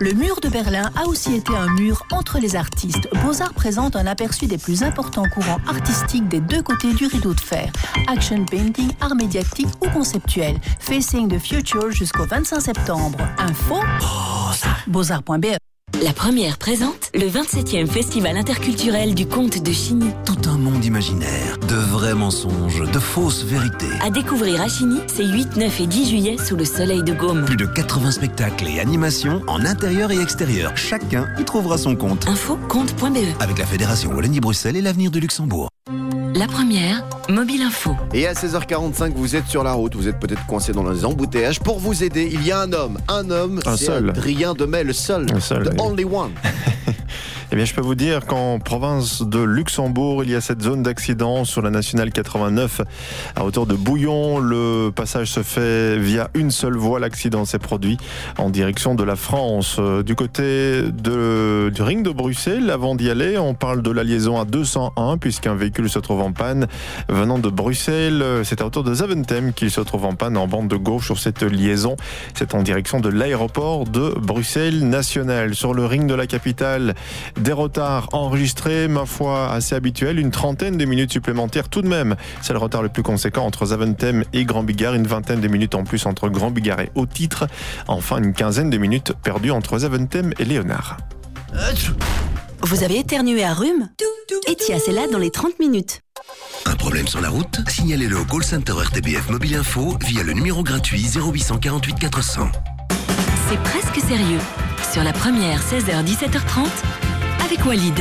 Le mur de Berlin a aussi été un mur entre les artistes. Beaux-Arts présente un aperçu des plus importants courants artistiques des deux côtés du rideau de fer. Action painting, art médiatique ou conceptuel. Facing the Future jusqu'au 25 septembre. Info Beaux-Arts.be La première présente le 27e Festival interculturel du conte de Chigny. Tout un monde imaginaire, de vrais mensonges, de fausses vérités. À découvrir à Chigny, c'est 8, 9 et 10 juillet sous le soleil de Gaume. Plus de 80 spectacles et animations en intérieur et extérieur. Chacun y trouvera son compte. Info compte.be Avec la Fédération Wallonie-Bruxelles et l'avenir de Luxembourg. La première, Mobile Info. Et à 16h45, vous êtes sur la route, vous êtes peut-être coincé dans les embouteillages. Pour vous aider, il y a un homme. Un homme, Un c'est seul. Adrien Demet, le seul. Le seul, The oui. only one. Eh bien, je peux vous dire qu'en province de Luxembourg, il y a cette zone d'accident sur la nationale 89 à hauteur de Bouillon. Le passage se fait via une seule voie. L'accident s'est produit en direction de la France. Euh, Du côté du ring de Bruxelles, avant d'y aller, on parle de la liaison à 201 puisqu'un véhicule se trouve en panne venant de Bruxelles. Euh, C'est à hauteur de Zaventem qu'il se trouve en panne en bande de gauche sur cette liaison. C'est en direction de l'aéroport de Bruxelles National. Sur le ring de la capitale, des retards enregistrés, ma foi, assez habituels. Une trentaine de minutes supplémentaires tout de même. C'est le retard le plus conséquent entre Zaventem et Grand Bigard. Une vingtaine de minutes en plus entre Grand Bigard et Haut Titre. Enfin, une quinzaine de minutes perdues entre Zaventem et Léonard. Vous avez éternué à rhume Et tiens, c'est là dans les 30 minutes. Un problème sur la route Signalez-le au call center RTBF Mobile Info via le numéro gratuit 0848 400. C'est presque sérieux. Sur la première, 16h-17h30, avec Walid.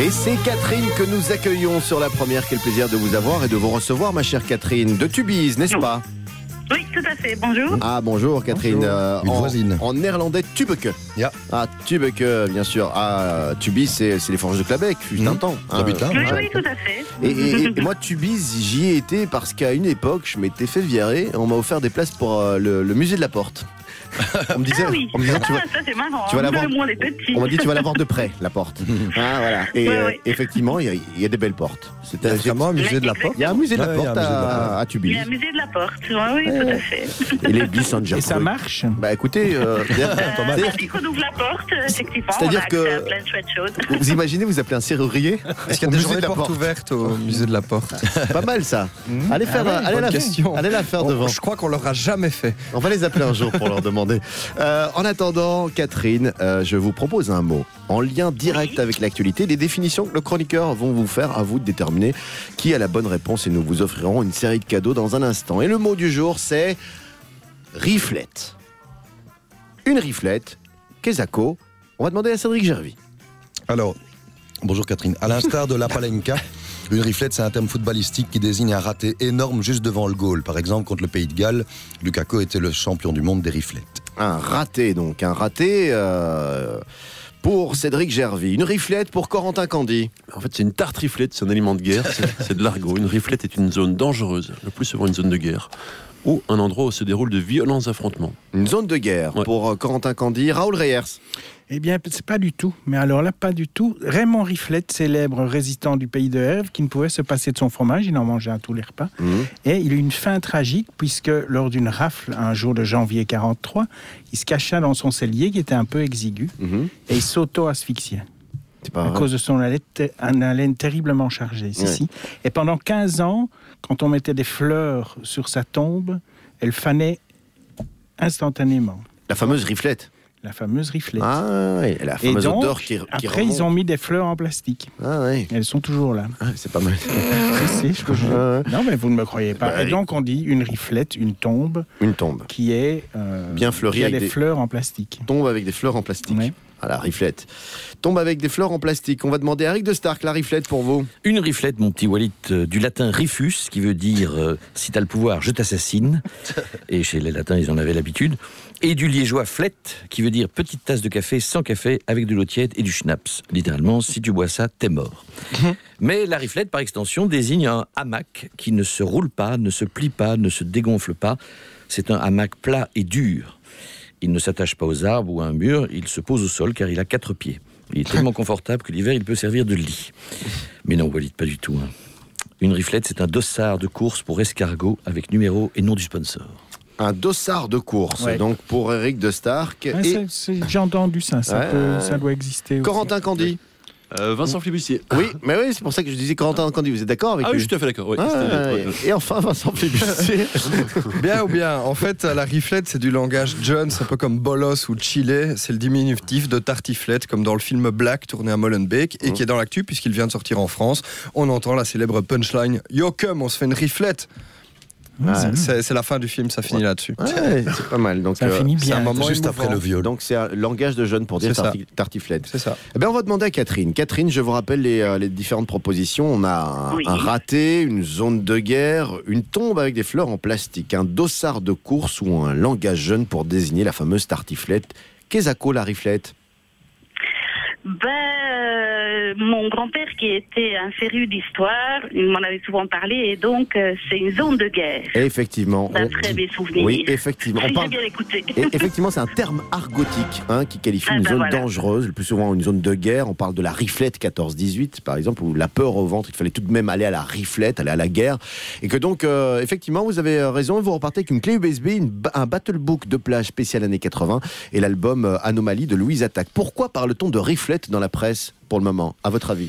Et c'est Catherine que nous accueillons sur la première. Quel plaisir de vous avoir et de vous recevoir, ma chère Catherine, de Tubize, n'est-ce pas? Oui, tout à fait. Bonjour. Ah bonjour Catherine, Bonjour. Euh, Une en, voisine. en néerlandais Tubeke. Ja. Ah Tubeke, bien sûr. Ah Tubize, c'est c'est les forges de Clabec, fut un temps. hein. Oui, Ouais. oui, tout à fait. Et, et- et moi, Tubize, j'y ai été parce qu'à une époque, je m'étais fait virer. On m'a offert des places pour euh, le, le musée de la Porte. On me disait, ah oui, on me disait, tu ah, vas, ça c'est marrant. tu vas hein. l'avoir- on m'a dit tu vas la voir de près, la porte. ah voilà. Et Ouais, euh, ouais. effectivement, il y, a- il y a des belles portes. C'était Il y a vraiment un musée de la porte Il y a un musée de la porte à, à Il y a un musée de la porte. Oui, tout à fait. Et les déjà Et ça marche Bah écoutez, euh, c'est-à-dire- Euh, c'est-à-dire Dès qu'on ouvre la porte, effectivement, C'est-à-dire on que- à plein de chouettes choses. que- vous imaginez, vous appelez un serrurier Est-ce qu'il y a des musée journées de la portes porte ouvertes au musée de la porte Pas mal ça. Allez faire, Ah ouais, allez, la, question. allez la faire On- devant. Je crois qu'on l'aura jamais fait. On va les appeler un jour pour leur demander. Euh, en attendant, Catherine, euh, je vous propose un mot en lien direct avec l'actualité. Les définitions que nos chroniqueurs vont vous faire, à vous de déterminer qui a la bonne réponse et nous vous offrirons une série de cadeaux dans un instant. Et le mot du jour, c'est riflette. Une riflette, Kezako. On va demander à Cédric Gervy. Alors, bonjour Catherine. À l'instar de la palenka, une riflette, c'est un terme footballistique qui désigne un raté énorme juste devant le goal. Par exemple, contre le Pays de Galles, Lukaku était le champion du monde des riflettes. Un raté, donc, un raté euh, pour Cédric Gervy. Une riflette pour Corentin Candy. En fait, c'est une tarte riflette, c'est un aliment de guerre, c'est de l'argot. Une riflette est une zone dangereuse, le plus souvent une zone de guerre, ou un endroit où se déroulent de violents affrontements. Une zone de guerre Ouais. pour euh, Corentin Candy. Raoul Reyers. Eh bien, c'est pas du tout. Mais alors là, pas du tout. Raymond Riflette, célèbre résistant du pays de Herve, qui ne pouvait se passer de son fromage, il en mangeait à tous les repas. Et il a eu une fin tragique, puisque lors d'une rafle, un jour de janvier 43, il se cacha dans son cellier, qui était un peu exigu, et il s'auto-asphyxiait. pas À vrai. cause de son haleine, un haleine terriblement chargée. Si, Ouais. si. Et pendant 15 ans, quand on mettait des fleurs sur sa tombe, elle fanait instantanément. La fameuse riflette. La fameuse riflette. Ah, ouais, la Et fameuse donc, odeur qui, qui après, remonte. ils ont mis des fleurs en plastique. Ah ouais. Elles sont toujours là. c'est pas mal. Je ouais. Non, mais vous ne me croyez pas. Bah, Et donc, on dit une riflette, une tombe. Une tombe. Qui est. euh, Bien fleurie Qui a avec des des- fleurs en plastique. Tombe avec des fleurs en plastique. Voilà, riflette. Tombe avec des fleurs en plastique. On va demander à Eric de Stark la riflette pour vous. Une riflette, mon petit Walid, euh, du latin rifus, qui veut dire euh, si t'as le pouvoir, je t'assassine. Et chez les latins, ils en avaient l'habitude. Et du liégeois flette, qui veut dire petite tasse de café sans café avec de l'eau tiède et du schnapps. Littéralement, si tu bois ça, t'es mort. Mais la riflette, par extension, désigne un hamac qui ne se roule pas, ne se plie pas, ne se dégonfle pas. C'est un hamac plat et dur. Il ne s'attache pas aux arbres ou à un mur, il se pose au sol car il a quatre pieds. Il est tellement confortable que l'hiver, il peut servir de lit. Mais non, Walid, pas du tout. hein. Une riflette, c'est un dossard de course pour escargot avec numéro et nom du sponsor. Un dossard de course, Ouais. donc pour Eric de Stark. Ouais, et J'ai entendu ça. Ça, Ouais, peut- ça doit exister. aussi. Corentin Candy. Euh, Vincent Flibustier. Oui, mais oui, c'est pour ça que je disais Corentin Candy. Vous êtes d'accord avec Ah oui, je suis tout à fait d'accord. oui. Ah. Et enfin, Vincent Flibustier. Bien ou bien En fait, la riflette, c'est du langage John, c'est un peu comme bolos ou chile. C'est le diminutif de tartiflette, comme dans le film Black, tourné à Molenbeek, et qui est dans l'actu, puisqu'il vient de sortir en France. On entend la célèbre punchline Yo, cum, on se fait une riflette Ouais. C'est la fin du film, ça finit là-dessus. Ouais, c'est pas mal. Donc, Ça finit bien. C'est un moment Juste émouvant. après le viol. Donc c'est un langage de jeunes pour dire tarti- tartiflette. C'est ça. Eh ben, on va demander à Catherine. Catherine, je vous rappelle les, euh, les différentes propositions. On a un, Oui. un raté, une zone de guerre, une tombe avec des fleurs en plastique, un dossard de course ou un langage jeune pour désigner la fameuse tartiflette. Qu'est-ce à quoi la riflette Ben, euh, mon grand-père qui était un féru d'histoire, il m'en avait souvent parlé, et donc euh, c'est une zone de guerre. Effectivement. on- D'après mes souvenirs. Oui, effectivement. On parle- bien écouté. Et effectivement, c'est un terme argotique hein, qui qualifie Ah une ben zone voilà. dangereuse, le plus souvent une zone de guerre. On parle de la riflette 14-18, par exemple, où la peur au ventre, il fallait tout de même aller à la riflette, aller à la guerre. Et que donc, euh, effectivement, vous avez raison, vous repartez avec une clé USB, une un battle book de plage spécial années 80 et l'album Anomalie de Louise Attaque. Pourquoi parle-t-on de riflette dans la presse pour le moment, à votre avis?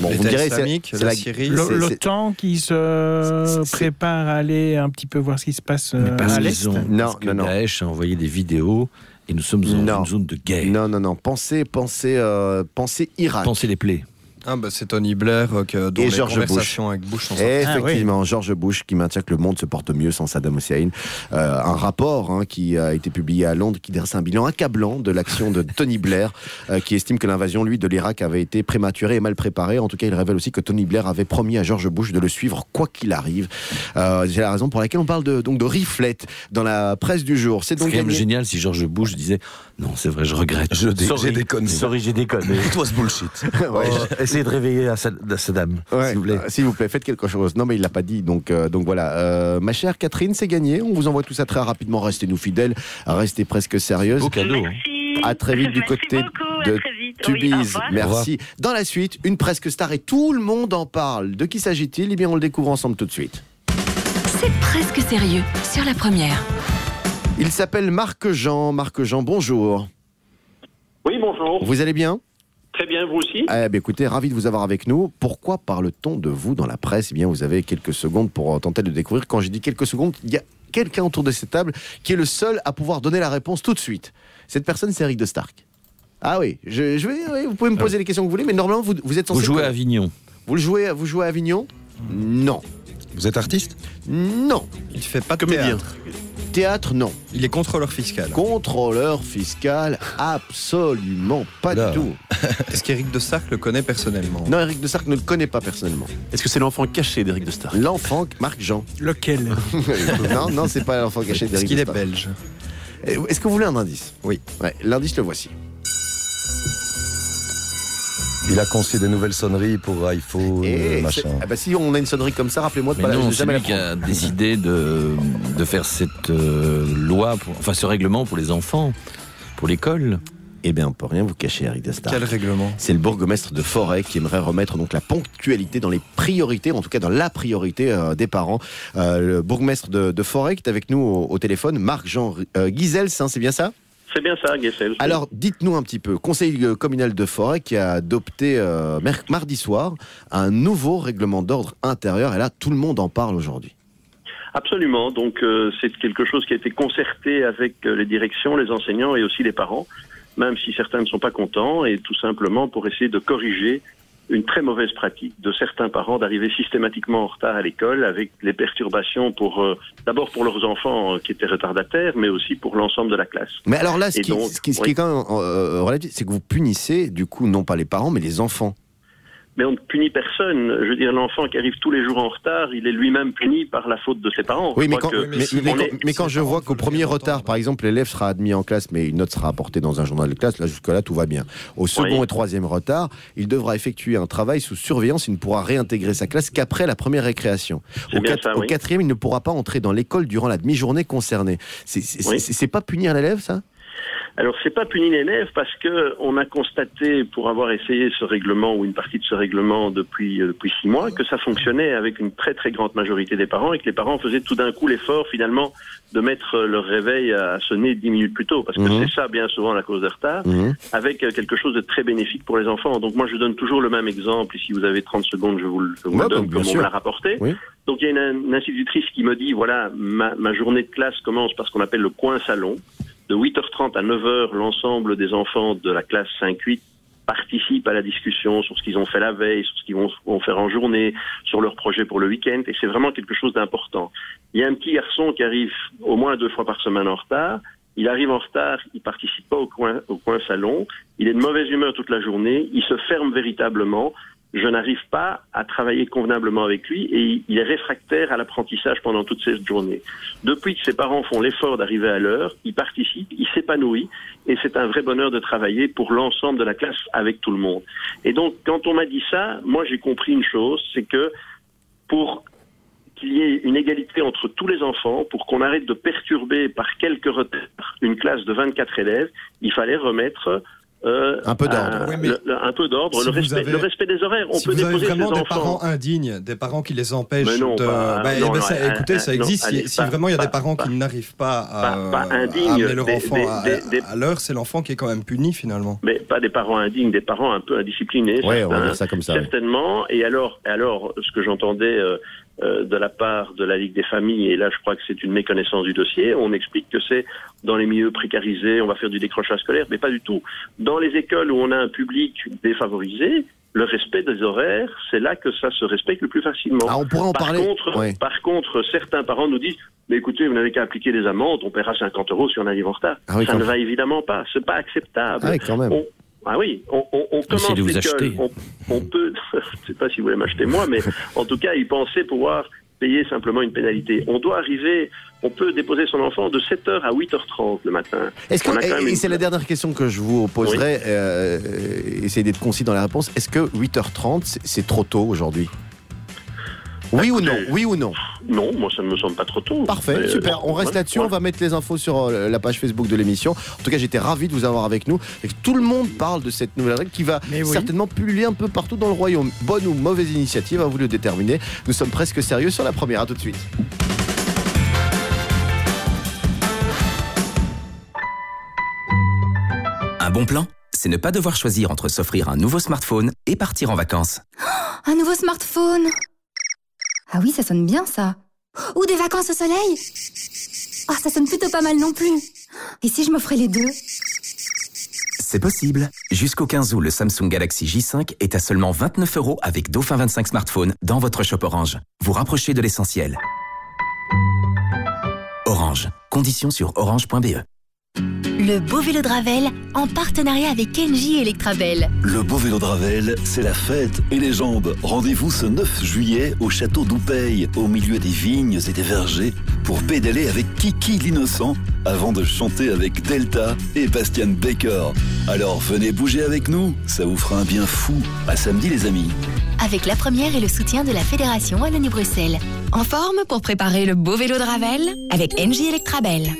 Bon, vous me direz, c'est- la Syrie. L'OTAN qui se prépare à aller un petit peu voir ce qui se passe euh, Parce à l'Est. Non, parce que non, non. Daesh a envoyé des vidéos et nous sommes dans une zone de guerre. Non, non, non. Pensez, pensez, euh, pensez Irak. Pensez les plaies. Ah bah c'est Tony Blair euh, que, dont Et les George conversations Bush. avec Bush sont Et sorties. effectivement, George Bush qui maintient que le monde se porte mieux sans Saddam Hussein. Euh, un rapport hein, qui a été publié à Londres qui dresse un bilan accablant de l'action de Tony Blair, euh, qui estime que l'invasion, lui, de l'Irak avait été prématurée et mal préparée. En tout cas, il révèle aussi que Tony Blair avait promis à George Bush de le suivre quoi qu'il arrive. Euh, C'est la raison pour laquelle on parle de, donc de riflette dans la presse du jour. C'est donc quand même gagné- génial si George Bush disait Non, c'est vrai, je regrette. Je dé- Sorry, j'ai déconné. Sorry, j'ai déconné. It was bullshit. Ouais. Oh, essayez de réveiller à Sad- à Saddam, Ouais, s'il vous plaît. euh, S'il vous plaît, faites quelque chose. Non, mais il l'a pas dit. Donc, euh, donc voilà. Euh, ma chère Catherine, c'est gagné. On vous envoie tout ça très rapidement. Restez-nous fidèles. Restez presque sérieuses. Beau cadeau. hein. Merci. À très vite du Merci côté beaucoup, de. Oui, revoir. Merci. Dans la suite, une presque star et tout le monde en parle. De qui s'agit-il? Eh bien, on le découvre ensemble tout de suite. C'est presque sérieux sur la première. Il s'appelle Marc Jean. Marc Jean, bonjour. Oui, bonjour. Vous allez bien? Très bien, vous aussi Eh bien, écoutez, ravi de vous avoir avec nous. Pourquoi parle-t-on de vous dans la presse? Eh bien, vous avez quelques secondes pour euh, tenter de découvrir. Quand j'ai dit quelques secondes, il y a quelqu'un autour de cette table qui est le seul à pouvoir donner la réponse tout de suite. Cette personne, c'est Eric de Stark. Ah oui, je, je vais, oui, vous pouvez me poser les questions que vous voulez, mais normalement, vous, vous êtes censé... Vous jouez à. Avignon. Vous, le jouez, vous jouez à Avignon? Non. Vous êtes artiste? Non. Il fait pas de Comédien. théâtre. Théâtre, non. Il est contrôleur fiscal. Contrôleur fiscal, absolument pas Là. du tout. Est-ce qu'Éric de Stark le connaît personnellement? Non, Eric de Stark ne le connaît pas personnellement. Est-ce que c'est l'enfant caché d'Éric de Stark L'enfant, Marc Jean. Lequel? Non, non, c'est pas l'enfant caché Est-ce d'Eric qu'il de est Stark. belge Est-ce que vous voulez un indice? Oui. Ouais, l'indice, le voici. Il a conçu des nouvelles sonneries pour iPhone, Et machin. c'est- ah bah, si on a une sonnerie comme ça, rappelez-moi de Mais pas la- non, jamais lui la qui a décidé de, de faire cette euh, loi, pour- enfin ce règlement pour les enfants, pour l'école. Eh bien, on peut rien vous cacher, Eric de Stark. Quel règlement? C'est le bourgmestre de Forêt qui aimerait remettre donc la ponctualité dans les priorités, en tout cas dans la priorité euh, des parents. Euh, le bourgmestre de, de Forêt qui est avec nous au, au téléphone, Marc-Jean euh, Guizels, hein, c'est bien ça? C'est bien ça, Gessel. Alors, dites-nous un petit peu, Conseil euh, communal de Forêt qui a adopté euh, mardi soir un nouveau règlement d'ordre intérieur, et là, tout le monde en parle aujourd'hui. Absolument. Donc euh, c'est quelque chose qui a été concerté avec euh, les directions, les enseignants et aussi les parents, même si certains ne sont pas contents, et tout simplement pour essayer de corriger une très mauvaise pratique de certains parents d'arriver systématiquement en retard à l'école avec les perturbations pour euh, d'abord pour leurs enfants euh, qui étaient retardataires, mais aussi pour l'ensemble de la classe. Mais alors là, ce qui, donc, ce qui- ce qui oui. est quand même euh, relatif, c'est que vous punissez, du coup, non pas les parents, mais les enfants. Mais on ne punit personne. Je veux dire, l'enfant qui arrive tous les jours en retard, il est lui-même puni par la faute de ses parents. Oui, mais quand, que mais, mais on quand, est- mais quand je vois qu'au premier retard, par exemple, l'élève sera admis en classe, mais une note sera apportée dans un journal de classe, là, jusque-là, tout va bien. Au second Oui. et troisième retard, il devra effectuer un travail sous surveillance. Il ne pourra réintégrer sa classe qu'après la première récréation. Au, quatrième, il ne pourra pas entrer dans l'école durant la demi-journée concernée. Oui. c'est pas punir l'élève, ça? Alors, c'est pas punir l'élève parce que on a constaté, pour avoir essayé ce règlement ou une partie de ce règlement depuis euh, depuis six mois, que ça fonctionnait avec une très très grande majorité des parents et que les parents faisaient tout d'un coup l'effort finalement de mettre euh, leur réveil à sonner dix minutes plus tôt, parce que Mhm. c'est ça bien souvent la cause de retard, avec euh, quelque chose de très bénéfique pour les enfants. Donc moi, je donne toujours le même exemple. Et si vous avez 30 secondes, je vous, le- je vous donne bah, bien comme on l'a rapporté. Oui. Donc il y a une, une institutrice qui me dit voilà ma, ma journée de classe commence par ce qu'on appelle le coin salon. De 8h30 à 9h, l'ensemble des enfants de la classe 5-8 participent à la discussion sur ce qu'ils ont fait la veille, sur ce qu'ils vont, faire en journée, sur leurs projets pour le week-end, et c'est vraiment quelque chose d'important. Il y a un petit garçon qui arrive au moins deux fois par semaine en retard. Il arrive en retard, il participe pas au coin, au coin salon, il est de mauvaise humeur toute la journée, il se ferme véritablement. Je n'arrive pas à travailler convenablement avec lui et il est réfractaire à l'apprentissage pendant toute cette journée. Depuis que ses parents font l'effort d'arriver à l'heure, il participe, il s'épanouit et c'est un vrai bonheur de travailler pour l'ensemble de la classe avec tout le monde. Et donc, quand on m'a dit ça, moi j'ai compris une chose, c'est que pour qu'il y ait une égalité entre tous les enfants, pour qu'on arrête de perturber par quelques retards une classe de 24 élèves, il fallait remettre euh, Un peu d'ordre. Oui, mais le- le- un peu d'ordre, si le, respect, avez- le respect des horaires. On si peut vous avez déposer vraiment des enfants. parents indignes, des parents qui les empêchent Mais non, de. pas- non, non, ça- un- écoutez, ça un- existe. Si- allez, si, pas- vraiment il y a des pas- parents qui n'arrivent pas à, pas- pas à indignes, amener leur des- enfant des- à, des- des- à l'heure, c'est l'enfant qui est quand même puni finalement. Mais pas des parents indignes, des parents un peu indisciplinés. Ouais, on va certains, dire ça comme ça, ouais. Certainement. Et alors, alors, ce que j'entendais euh, de la part de la Ligue des familles, et là je crois que c'est une méconnaissance du dossier, on explique que c'est dans les milieux précarisés, on va faire du décrochage scolaire, mais pas du tout. Dans les écoles où on a un public défavorisé, le respect des horaires, c'est là que ça se respecte le plus facilement. Ah, on pourrait en par parler. Contre. Par contre, certains parents nous disent, mais écoutez, vous n'avez qu'à appliquer les amendes, on paiera 50 euros si on arrive en retard. Ah oui, ça ne même. va évidemment pas, c'est pas acceptable. Ah oui, quand même. On- ah oui, on, on, on commence Essayez de vous l'école, acheter. on, on peut, je sais pas si vous voulez m'acheter moi, mais en tout cas, y penser pouvoir payer simplement une pénalité. On doit arriver, on peut déposer son enfant de 7h à 8h30 le matin. Est-ce que, On a quand même et une- c'est la dernière question que je vous poserai, euh, essayez d'être concis dans la réponse. Est-ce que 8h30, c'est- c'est trop tôt aujourd'hui? Oui ou non Oui ou non Non, moi ça ne me semble pas trop tôt. Parfait, Mais, super. euh, On reste ouais, là-dessus. On va mettre les infos sur euh, la page Facebook de l'émission. En tout cas, j'étais ravi de vous avoir avec nous. Et que tout le monde parle de cette nouvelle règle qui va oui. certainement pulluler un peu partout dans le royaume. Bonne ou mauvaise initiative, à vous de le déterminer. Nous sommes presque sérieux sur la première. À tout de suite. Un bon plan, c'est ne pas devoir choisir entre s'offrir un nouveau smartphone et partir en vacances. Un nouveau smartphone Ah oui, ça sonne bien ça. Ou des vacances au soleil Ah, ça sonne plutôt pas mal non plus. Et si je m'offrais les deux? C'est possible. Jusqu'au 15 août, le Samsung Galaxy J5 est à seulement 29 euros avec Dauphin 25 smartphone dans votre shop Orange. Vous rapprochez de l'essentiel. Orange. Conditions sur orange.be. Le beau vélo de Ravel en partenariat avec Kenji Electrabel. Le beau vélo de Ravel, c'est la fête et les jambes. Rendez-vous ce 9 juillet au château d'Oupeil, au milieu des vignes et des vergers, pour pédaler avec Kiki l'innocent, avant de chanter avec Delta et Bastian Baker. Alors venez bouger avec nous, ça vous fera un bien fou. À samedi les amis. Avec la première et le soutien de la Fédération Wallonie-Bruxelles. En forme pour préparer le beau vélo de Ravel avec NJ Electrabel.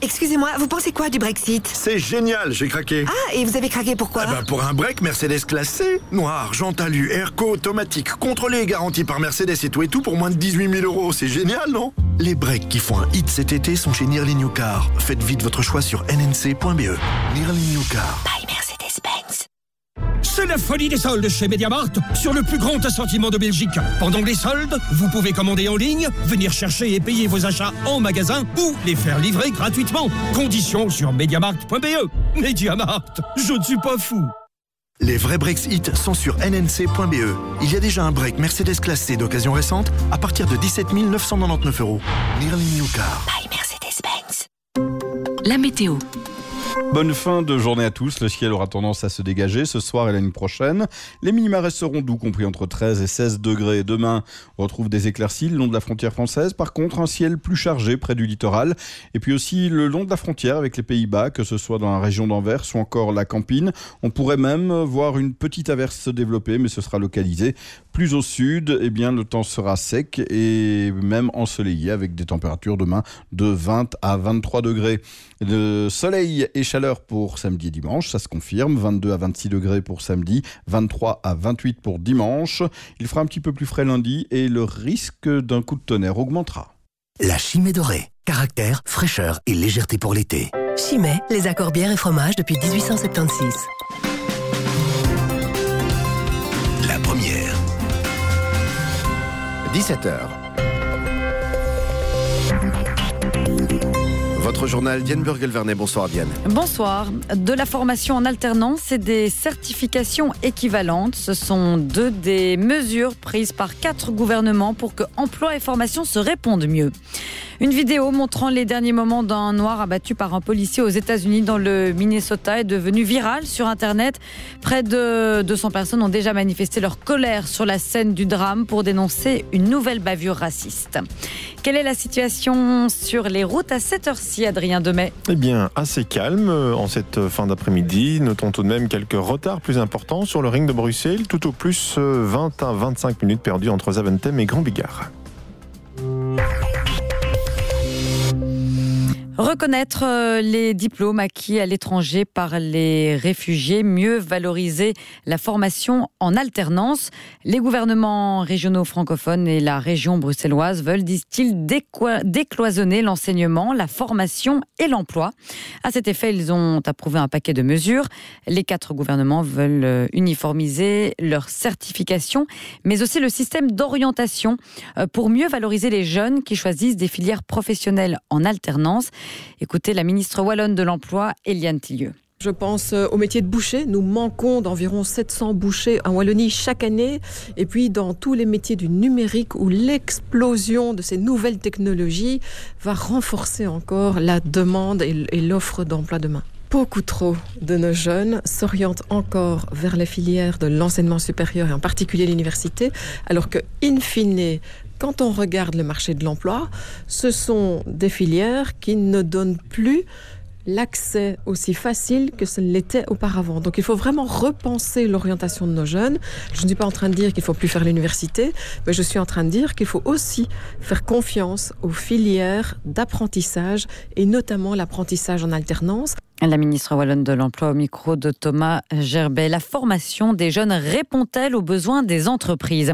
Excusez-moi, vous pensez quoi du Brexit? C'est génial, j'ai craqué. Ah, et vous avez craqué pourquoi? Eh ben, pour un break Mercedes classé, noir, Jean-Talu, Airco automatique, contrôlé et garanti par Mercedes et tout et tout pour moins de 18 000 euros. C'est génial, non? Les breaks qui font un hit cet été sont chez Nearly New Car. Faites vite votre choix sur nnc.be. Nearly New Car. By Mercedes-Benz. C'est la folie des soldes chez Mediamart sur le plus grand assortiment de Belgique. Pendant les soldes, vous pouvez commander en ligne, venir chercher et payer vos achats en magasin ou les faire livrer gratuitement. Conditions sur mediamart.be. Mediamart, je ne suis pas fou. Les vrais Brexit sont sur nnc.be. Il y a déjà un break Mercedes classé d'occasion récente à partir de 17 999 euros. Nearly New Car. Mercedes-Benz. La météo. Bonne fin de journée à tous. Le ciel aura tendance à se dégager ce soir et l'année prochaine. Les minima resteront doux, compris entre 13 et 16 degrés. Demain, on retrouve des éclaircies le long de la frontière française. Par contre, un ciel plus chargé près du littoral. Et puis aussi le long de la frontière avec les Pays-Bas, que ce soit dans la région d'Anvers ou encore la Campine. On pourrait même voir une petite averse se développer, mais ce sera localisé. Plus au sud, eh bien, le temps sera sec et même ensoleillé avec des températures demain de 20 à 23 degrés. Le soleil et chaleur pour samedi et dimanche, ça se confirme. 22 à 26 degrés pour samedi, 23 à 28 pour dimanche. Il fera un petit peu plus frais lundi et le risque d'un coup de tonnerre augmentera. La chimée dorée. Caractère, fraîcheur et légèreté pour l'été. Chimay, les accords bière et fromage depuis 1876. La première. 17h. Votre journal Diane Burgel-Vernet. Bonsoir Diane. Bonsoir. De la formation en alternance et des certifications équivalentes. Ce sont deux des mesures prises par quatre gouvernements pour que emploi et formation se répondent mieux. Une vidéo montrant les derniers moments d'un noir abattu par un policier aux États-Unis dans le Minnesota est devenue virale sur Internet. Près de 200 personnes ont déjà manifesté leur colère sur la scène du drame pour dénoncer une nouvelle bavure raciste. Quelle est la situation sur les routes à cette heure-ci, Adrien Demet Eh bien, assez calme euh, en cette fin d'après-midi. Notons tout de même quelques retards plus importants sur le ring de Bruxelles, tout au plus euh, 20 à 25 minutes perdues entre Zaventem et Grand Bigard. Reconnaître euh, les diplômes acquis à l'étranger par les réfugiés, mieux valoriser la formation en alternance. Les gouvernements régionaux francophones et la région bruxelloise veulent, disent-ils, décloisonner l'enseignement, la formation et l'emploi. À cet effet, ils ont approuvé un paquet de mesures. Les quatre gouvernements veulent euh, uniformiser leur certification, mais aussi le système d'orientation euh, pour mieux valoriser les jeunes qui choisissent des filières professionnelles en alternance. Écoutez la ministre wallonne de l'Emploi, Eliane Tillieu. Je pense euh, au métier de boucher. Nous manquons d'environ 700 bouchers en Wallonie chaque année. Et puis dans tous les métiers du numérique où l'explosion de ces nouvelles technologies va renforcer encore la demande et l'offre d'emploi demain. Beaucoup trop de nos jeunes s'orientent encore vers les filières de l'enseignement supérieur et en particulier l'université, alors que, in fine, quand on regarde le marché de l'emploi, ce sont des filières qui ne donnent plus l'accès aussi facile que ce l'était auparavant. Donc il faut vraiment repenser l'orientation de nos jeunes. Je ne suis pas en train de dire qu'il faut plus faire l'université, mais je suis en train de dire qu'il faut aussi faire confiance aux filières d'apprentissage et notamment l'apprentissage en alternance. La ministre wallonne de l'Emploi au micro de Thomas Gerbet. La formation des jeunes répond-elle aux besoins des entreprises?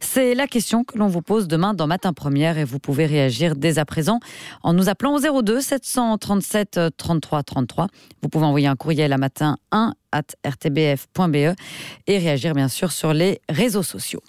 C'est la question que l'on vous pose demain dans Matin Première et vous pouvez réagir dès à présent en nous appelant au 02 737 33 33. Vous pouvez envoyer un courriel à matin 1 at rtbf.be et réagir bien sûr sur les réseaux sociaux.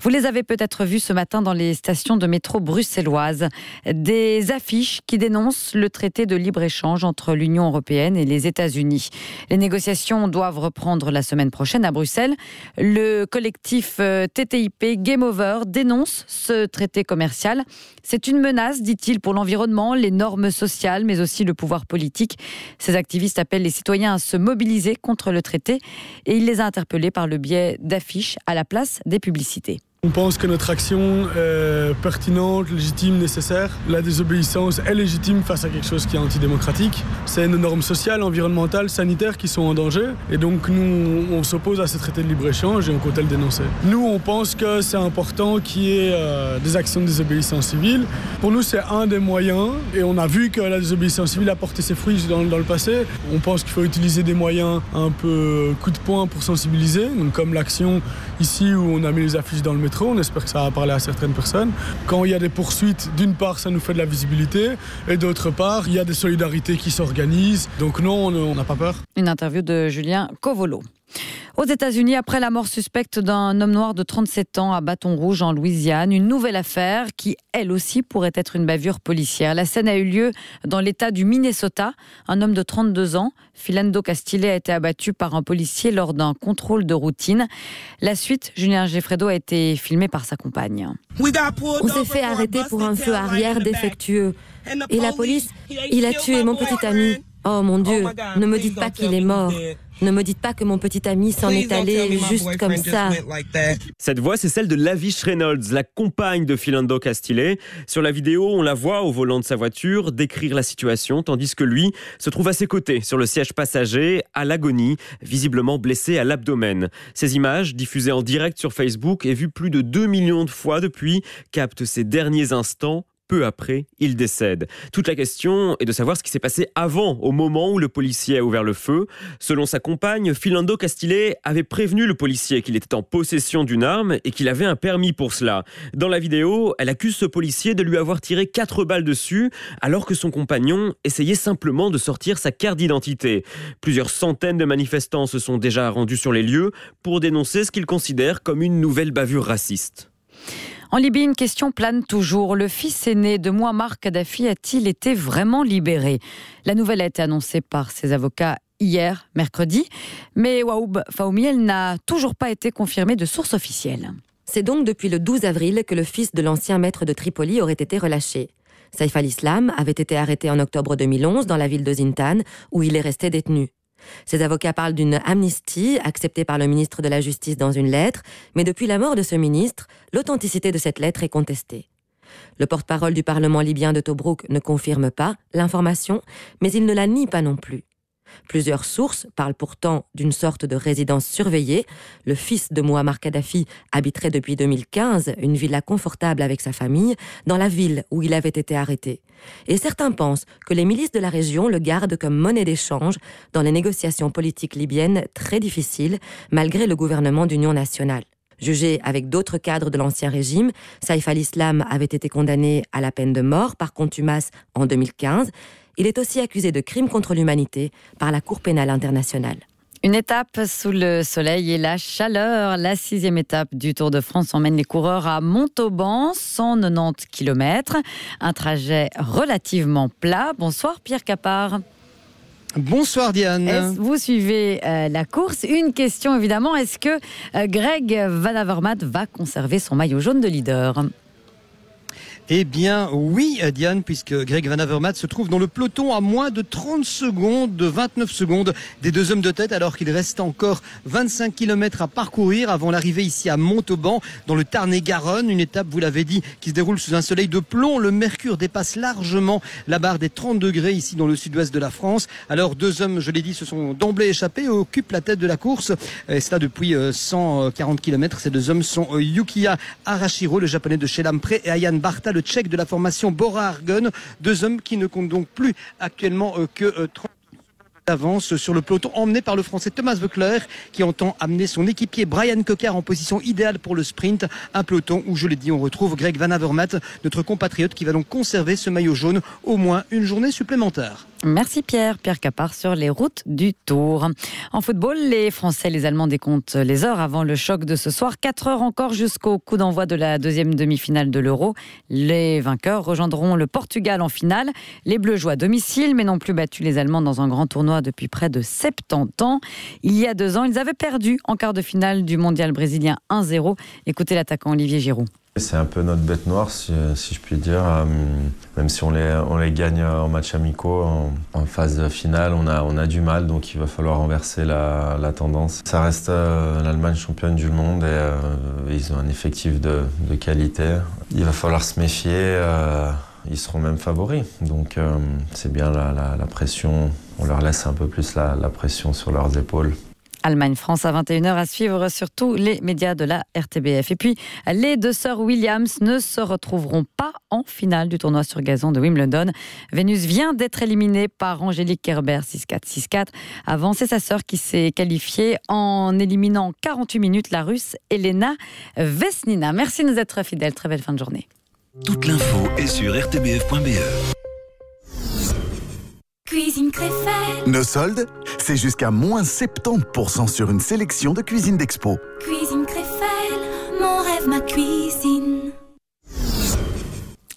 Vous les avez peut-être vus ce matin dans les stations de métro bruxelloises. Des affiches qui dénoncent le traité de libre-échange entre l'Union européenne et les États-Unis. Les négociations doivent reprendre la semaine prochaine à Bruxelles. Le collectif euh, TTIP Game Over dénonce ce traité commercial. C'est une menace, dit-il, pour l'environnement, les normes sociales, mais aussi le pouvoir politique. Ces activistes appellent les citoyens à se mobiliser contre le traité et il les a interpellés par le biais d'affiches à la place des publicités. On pense que notre action est pertinente, légitime, nécessaire. La désobéissance est légitime face à quelque chose qui est antidémocratique. C'est nos normes sociales, environnementales, sanitaires qui sont en danger. Et donc nous, on s'oppose à ce traité de libre-échange et on compte le dénoncer. Nous, on pense que c'est important qu'il y ait euh, des actions de désobéissance civile. Pour nous, c'est un des moyens. Et on a vu que la désobéissance civile a porté ses fruits dans, dans le passé. On pense qu'il faut utiliser des moyens un peu coup de poing pour sensibiliser. Donc comme l'action ici où on a mis les affiches dans le métro. On espère que ça va parler à certaines personnes. Quand il y a des poursuites, d'une part, ça nous fait de la visibilité, et d'autre part, il y a des solidarités qui s'organisent. Donc non, on n'a pas peur. Une interview de Julien Covolo. Aux États-Unis, après la mort suspecte d'un homme noir de 37 ans à Bâton Rouge en Louisiane, une nouvelle affaire qui, elle aussi, pourrait être une bavure policière. La scène a eu lieu dans l'État du Minnesota. Un homme de 32 ans, Philando Castile, a été abattu par un policier lors d'un contrôle de routine. La suite, Julien Geffredo a été filmé par sa compagne. On s'est fait arrêter pour un feu arrière défectueux. Et la police, il a tué mon petit ami. Oh mon Dieu, ne me dites pas qu'il est mort. Ne me dites pas que mon petit ami s'en est allé juste comme ça. Cette voix, c'est celle de Lavish Reynolds, la compagne de Philando Castile. Sur la vidéo, on la voit au volant de sa voiture décrire la situation, tandis que lui se trouve à ses côtés, sur le siège passager, à l'agonie, visiblement blessé à l'abdomen. Ces images, diffusées en direct sur Facebook et vues plus de 2 millions de fois depuis, captent ces derniers instants peu après, il décède. Toute la question est de savoir ce qui s'est passé avant, au moment où le policier a ouvert le feu. Selon sa compagne, Philando Castile avait prévenu le policier qu'il était en possession d'une arme et qu'il avait un permis pour cela. Dans la vidéo, elle accuse ce policier de lui avoir tiré quatre balles dessus, alors que son compagnon essayait simplement de sortir sa carte d'identité. Plusieurs centaines de manifestants se sont déjà rendus sur les lieux pour dénoncer ce qu'ils considèrent comme une nouvelle bavure raciste. En Libye, une question plane toujours. Le fils aîné de Muammar Kadhafi a-t-il été vraiment libéré? La nouvelle a été annoncée par ses avocats hier, mercredi, mais Waoub Faoumi, elle n'a toujours pas été confirmée de source officielle. C'est donc depuis le 12 avril que le fils de l'ancien maître de Tripoli aurait été relâché. Saif al-Islam avait été arrêté en octobre 2011 dans la ville de Zintan, où il est resté détenu. Ses avocats parlent d'une amnistie acceptée par le ministre de la Justice dans une lettre, mais depuis la mort de ce ministre, l'authenticité de cette lettre est contestée. Le porte-parole du Parlement libyen de Tobruk ne confirme pas l'information, mais il ne la nie pas non plus. Plusieurs sources parlent pourtant d'une sorte de résidence surveillée. Le fils de Muammar Kadhafi habiterait depuis 2015 une villa confortable avec sa famille dans la ville où il avait été arrêté. Et certains pensent que les milices de la région le gardent comme monnaie d'échange dans les négociations politiques libyennes très difficiles malgré le gouvernement d'union nationale. Jugé avec d'autres cadres de l'ancien régime, Saif al-Islam avait été condamné à la peine de mort par contumace en 2015. Il est aussi accusé de crimes contre l'humanité par la Cour pénale internationale. Une étape sous le soleil et la chaleur. La sixième étape du Tour de France emmène les coureurs à Montauban, 190 km. Un trajet relativement plat. Bonsoir Pierre Capard. Bonsoir Diane. Vous suivez euh, la course? Une question évidemment, est-ce que euh, Greg Van Avermaet va conserver son maillot jaune de leader? Eh bien, oui, Diane, puisque Greg Van Avermaet se trouve dans le peloton à moins de 30 secondes, de 29 secondes des deux hommes de tête, alors qu'il reste encore 25 km à parcourir avant l'arrivée ici à Montauban, dans le Tarn-et-Garonne. Une étape, vous l'avez dit, qui se déroule sous un soleil de plomb. Le mercure dépasse largement la barre des 30 degrés ici dans le sud-ouest de la France. Alors, deux hommes, je l'ai dit, se sont d'emblée échappés, occupent la tête de la course. Et cela depuis 140 km. Ces deux hommes sont Yukiya Arashiro, le japonais de Shelampré, et Ayan Barta, le tchèque de la formation Bora Argon. Deux hommes qui ne comptent donc plus actuellement euh, que 30 d'avance sur le peloton emmené par le français Thomas Voeckler qui entend amener son équipier Brian Cocker en position idéale pour le sprint. Un peloton où, je l'ai dit, on retrouve Greg Van Avermaet, notre compatriote qui va donc conserver ce maillot jaune au moins une journée supplémentaire. Merci Pierre. Pierre Capard sur les routes du Tour. En football, les Français et les Allemands décomptent les heures avant le choc de ce soir. 4 heures encore jusqu'au coup d'envoi de la deuxième demi-finale de l'Euro. Les vainqueurs rejoindront le Portugal en finale. Les Bleus jouent à domicile mais n'ont plus battu les Allemands dans un grand tournoi depuis près de 70 ans. Il y a deux ans, ils avaient perdu en quart de finale du mondial brésilien 1-0. Écoutez l'attaquant Olivier Giroud. C'est un peu notre bête noire, si, je puis dire. Même si on les, gagne en match amicaux, en, phase finale, on a, du mal, donc il va falloir renverser la, tendance. Ça reste euh, l'Allemagne championne du monde et euh, ils ont un effectif de, qualité. Il va falloir se méfier. Euh, ils seront même favoris, donc c'est bien la, pression. On leur laisse un peu plus la, la pression sur leurs épaules. Allemagne-France à 21h à suivre sur tous les médias de la RTBF. Et puis, les deux sœurs Williams ne se retrouveront pas en finale du tournoi sur gazon de Wimbledon. Vénus vient d'être éliminée par Angélique Kerber 6-4, 6-4. Avant, c'est sa sœur qui s'est qualifiée en éliminant 48 minutes la russe Elena Vesnina. Merci de nous être fidèles. Très belle fin de journée. Toute l'info est sur rtbf.be. Cuisine Créfelle. Nos soldes, c'est jusqu'à moins 70% sur une sélection de cuisine d'expo. Cuisine Créfelle, mon rêve, ma cuisine.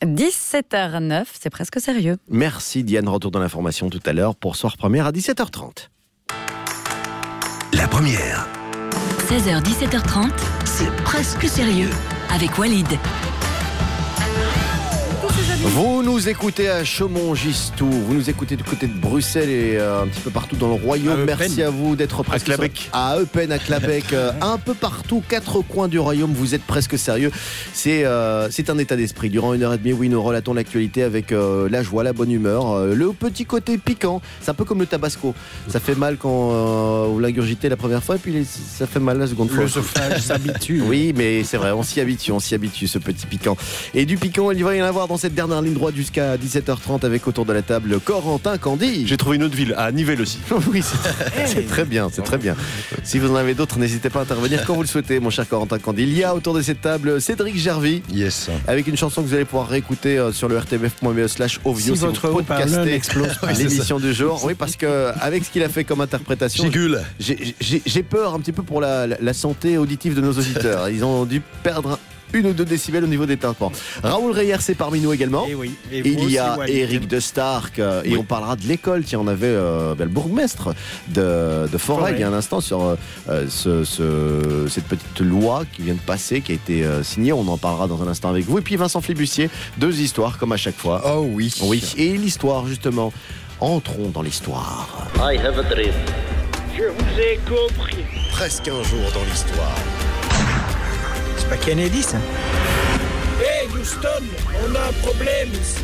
17h09, c'est presque sérieux. Merci Diane, retour dans l'information tout à l'heure pour Soir Première à 17h30. La première, 16h, 17h30, c'est presque sérieux avec Walid. Vous nous écoutez à Chaumont-Gistou, vous nous écoutez du côté de Bruxelles et euh, un petit peu partout dans le royaume. À. Merci à vous d'être presque Clabec. sur- à Eupen, à Clabec, euh, un peu partout, quatre coins du royaume. Vous êtes presque sérieux. C'est euh, c'est un état d'esprit. Durant une heure et demie, oui, nous relatons l'actualité avec la joie, la bonne humeur, le petit côté piquant. C'est un peu comme le tabasco. Ça fait mal quand vous l'ingurgitez la première fois et puis ça fait mal la seconde fois. L'œsophage s'habitue. Oui, mais c'est vrai, on s'y habitue, on s'y habitue, ce petit piquant. Et du piquant, il va y en avoir dans cette dernière ligne droite jusqu'à 17h30 avec autour de la table Corentin Candy. J'ai trouvé une autre ville, à Nivelles aussi. oui, c'est très bien, c'est très bien. Si vous en avez d'autres, n'hésitez pas à intervenir quand vous le souhaitez, mon cher Corentin Candy. Il y a autour de cette table Cédric Gervy. Yes. Avec une chanson que vous allez pouvoir réécouter euh, sur le rtbf.be slash ovio Si votre vous haut-parleur podcastez n'explose pas. l'émission du jour. Oui, parce que avec ce qu'il a fait comme interprétation, j'ai- peur un petit peu pour la, la- la santé auditive de nos auditeurs. Ils ont dû perdre une ou deux décibels au niveau des tympans. Raoul Reyer, c'est parmi nous également. Et oui. Et Et vous il y a. Eric de Stark euh, et on parlera de l'école. Tiens, on avait euh, le bourgmestre de, de Forêt il y a un instant sur euh, ce- ce- cette petite loi qui vient de passer, qui a été euh, signée. On en parlera dans un instant avec vous. Et puis Vincent Flibustier, deux histoires comme à chaque fois. Oh oui. Oui, et l'histoire justement. Entrons dans l'histoire. I have a dream. Je vous ai compris. Presque un jour dans l'histoire. C'est pas Kennedy, ça Hé, Houston, on a un problème ici.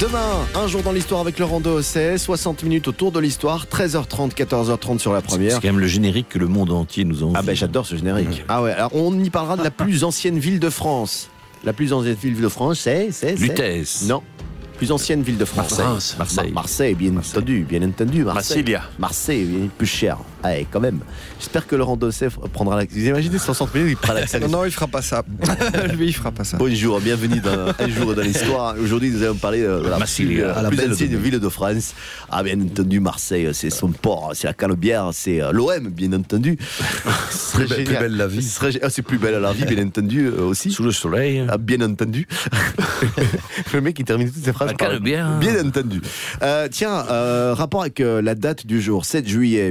Demain, un jour dans l'histoire avec Laurent Dossé, 60 minutes autour de l'histoire, 13h30, 14h30 sur la C'est première. quand même le générique que le monde entier nous envie. Ah ben j'adore ce générique. Ah ouais, alors on y parlera de la plus ancienne ville de France. La plus ancienne ville de France, c'est c'est c'est- Lutèce. Non. Plus ancienne ville de France. Marseille. Marseille. Marseille, bien entendu, bien entendu. Marseille. Marseille, bien plus cher. Ouais, quand même. J'espère que Laurent Dosset prendra l'accent. Vous imaginez 60 minutes, il prend l'accent. Non, non, il fera pas ça. Lui, il fera pas ça. Bonjour, bienvenue dans un jour dans l'histoire. Aujourd'hui, nous allons parler euh, de la Massilia, plus, à la plus belle ancienne de- ville de France. Ah, bien entendu, Marseille, c'est son port, c'est la Canebière, c'est euh, l'OM, bien entendu. Ce serait Plus belle- plus génial. belle la vie. Ah, c'est plus belle la vie, bien entendu, euh, aussi. Sous le soleil. Ah, bien entendu. le mec, il termine toutes ses phrases La par. Bien entendu. Euh, tiens, euh, rapport avec euh, la date du jour, 7 juillet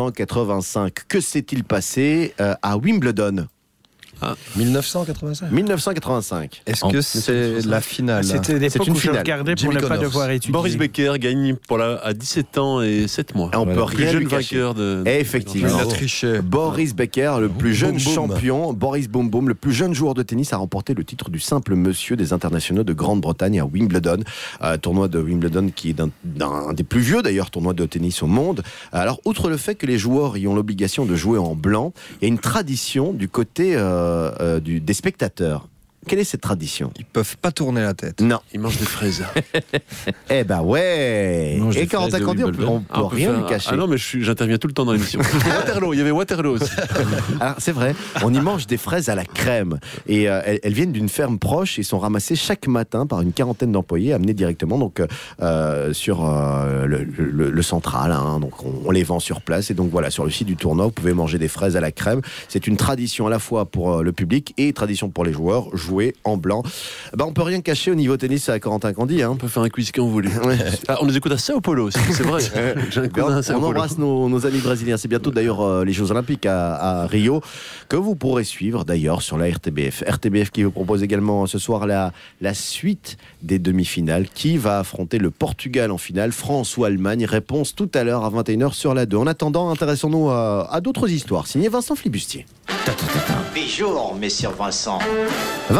1985. Que s'est-il passé euh, à Wimbledon? 1985. 1985. Est-ce que c'est la finale? C'était l'époque une où je finale. regardais pour Jimmy ne pas devoir étudier. Boris Becker gagne pour la, à 17 ans et 7 mois. Et on Voilà. peut rien jeune lui cacher. vainqueur de. Effectivement. Il a triché. Boris Becker, le plus jeune champion, Boris Boum Boum, le plus jeune joueur de tennis, a remporté le titre du simple monsieur des internationaux de Grande-Bretagne à Wimbledon, Euh, tournoi de Wimbledon qui est d'un des plus vieux d'ailleurs tournois de tennis au monde. Alors, outre le fait que les joueurs y ont l'obligation de jouer en blanc, il y a une tradition du côté euh, euh, du, des spectateurs. Quelle est cette tradition? Ils peuvent pas tourner la tête. Non. Il mange des fraises. Eh ben ouais. Et quand on t'a dit, on peut, Wimbledon. on peut Ah, on peut rien faire- lui cacher. Ah non, mais j'interviens tout le temps dans l'émission. Waterloo, il y avait Waterloo aussi. Alors, c'est vrai, on y mange des fraises à la crème. Et euh, elles, elles viennent d'une ferme proche et sont ramassées chaque matin par une quarantaine d'employés, amenées directement donc, euh, sur euh, le, le- le central. hein. donc, on, on les vend sur place. Et donc, voilà, sur le site du tournoi, vous pouvez manger des fraises à la crème. C'est une tradition à la fois pour euh, le public et tradition pour les joueurs, jouer en blanc. Bah, on peut rien cacher au niveau tennis à Corentin Candy. Hein. On peut faire un quiz quand vous voulez. Ah, on les écoute à Sao Paulo aussi, c'est vrai. On embrasse nos, nos amis brésiliens. C'est bientôt d'ailleurs euh, les Jeux Olympiques à, à Rio que vous pourrez suivre d'ailleurs sur la RTBF. RTBF qui vous propose également ce soir la, la suite des demi-finales. Qui va affronter le Portugal en finale? France ou Allemagne? Réponse tout à l'heure à 21h sur la 2. En attendant, intéressons-nous à, à d'autres histoires. Signé Vincent Flibustier. Bonjour, messieurs Vincent.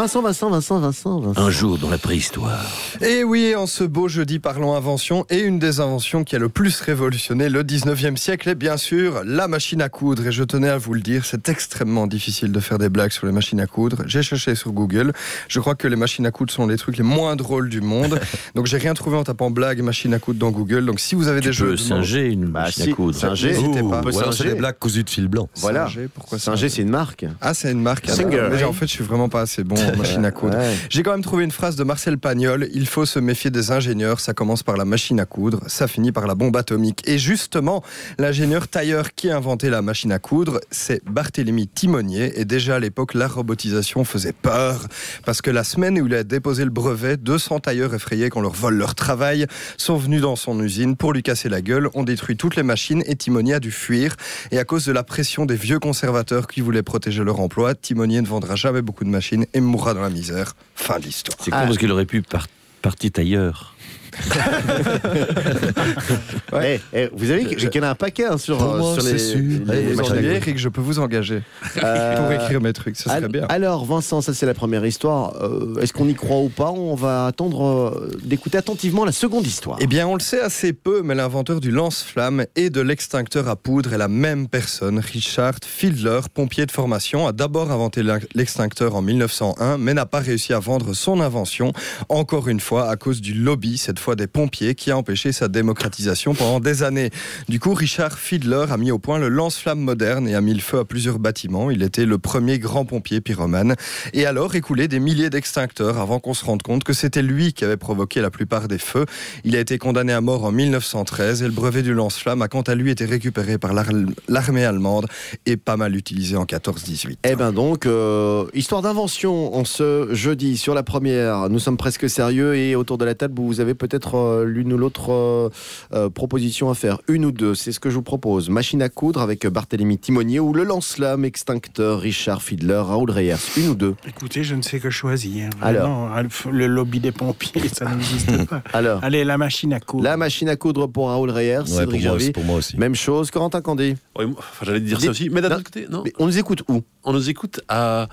Vincent, Vincent, Vincent, Vincent, Vincent. Un jour dans la préhistoire. Et oui, en ce beau jeudi, parlons invention. Et une des inventions qui a le plus révolutionné le 19e siècle est bien sûr la machine à coudre. Et je tenais à vous le dire, c'est extrêmement difficile de faire des blagues sur les machines à coudre. J'ai cherché sur Google. Je crois que les machines à coudre sont les trucs les moins drôles du monde. Donc j'ai rien trouvé en tapant blague machine à coudre dans Google. Donc si vous avez des Tu jeux singer une Bah, machine si, à coudre. singer. N'hésitez pas. on peut singer. c'est des blagues cousues de fil blanc. Voilà. Singer, pourquoi Singer, c'est une marque. Ah, c'est une marque. Singer. Mais en fait, je suis vraiment pas assez bon machine à coudre. Ouais. J'ai quand même trouvé une phrase de Marcel Pagnol. Il faut se méfier des ingénieurs. Ça commence par la machine à coudre, ça finit par la bombe atomique. Et justement, l'ingénieur tailleur qui a inventé la machine à coudre, c'est Barthélemy Timonier. Et déjà à l'époque, la robotisation faisait peur. Parce que la semaine où il a déposé le brevet, 200 tailleurs effrayés qu'on leur vole leur travail sont venus dans son usine pour lui casser la gueule, ont détruit toutes les machines et Timonier a dû fuir. Et à cause de la pression des vieux conservateurs qui voulaient protéger leur emploi, Timonier ne vendra jamais beaucoup de machines et mourra dans la misère. Fin de l'histoire. C'est con parce qu'il aurait pu par- partir ailleurs. Eh, eh, vous avez vu qu'il y en a un paquet hein, sur, Pour euh, moi, sur les, sûr. les- les vous. Eric, je peux vous engager Euh, pour écrire mes trucs, ce serait bien. Alors, Vincent, ça c'est la première histoire. Euh, Est-ce qu'on y croit ou pas? On va attendre euh, d'écouter attentivement la seconde histoire. Eh bien, on le sait assez peu, mais l'inventeur du lance-flamme et de l'extincteur à poudre est la même personne. Richard Fiedler, pompier de formation, a d'abord inventé l'extincteur en 1901, mais n'a pas réussi à vendre son invention, encore une fois à cause du lobby, cette fois des pompiers, qui a empêché sa démocratisation pendant des années. Du coup, Richard Fiedler a mis au point le lance-flamme moderne et a mis le feu à plusieurs bâtiments. Il était le premier grand pompier pyromane et alors écoulé des milliers d'extincteurs avant qu'on se rende compte que c'était lui qui avait provoqué la plupart des feux. Il a été condamné à mort en 1913 et le brevet du lance-flamme a quant à lui été récupéré par l'ar- l'armée allemande et pas mal utilisé en 14-18. Eh ben donc, euh, histoire d'invention en ce jeudi sur la première. Nous sommes presque sérieux et autour de la table, vous avez peut-être euh, l'une ou l'autre euh, euh, proposition à faire. Une ou deux, c'est ce que je vous propose. Machine à coudre avec Barthélemy Timonier ou le lance-flamme extincteur Richard Fiedler, Raoul Reyers. Une ou deux Écoutez, je ne sais que choisir. Alors Vraiment, le lobby des pompiers, ça n'existe pas. Alors Allez, la machine à coudre. La machine à coudre pour Raoul Reyers. Ouais, Cédric pour moi aussi, pour moi aussi. Même chose. Corentin Candé. Ouais, moi, enfin, J'allais dire ça aussi. Mais d'un autre côté, non. Mais on nous écoute où? On nous écoute à.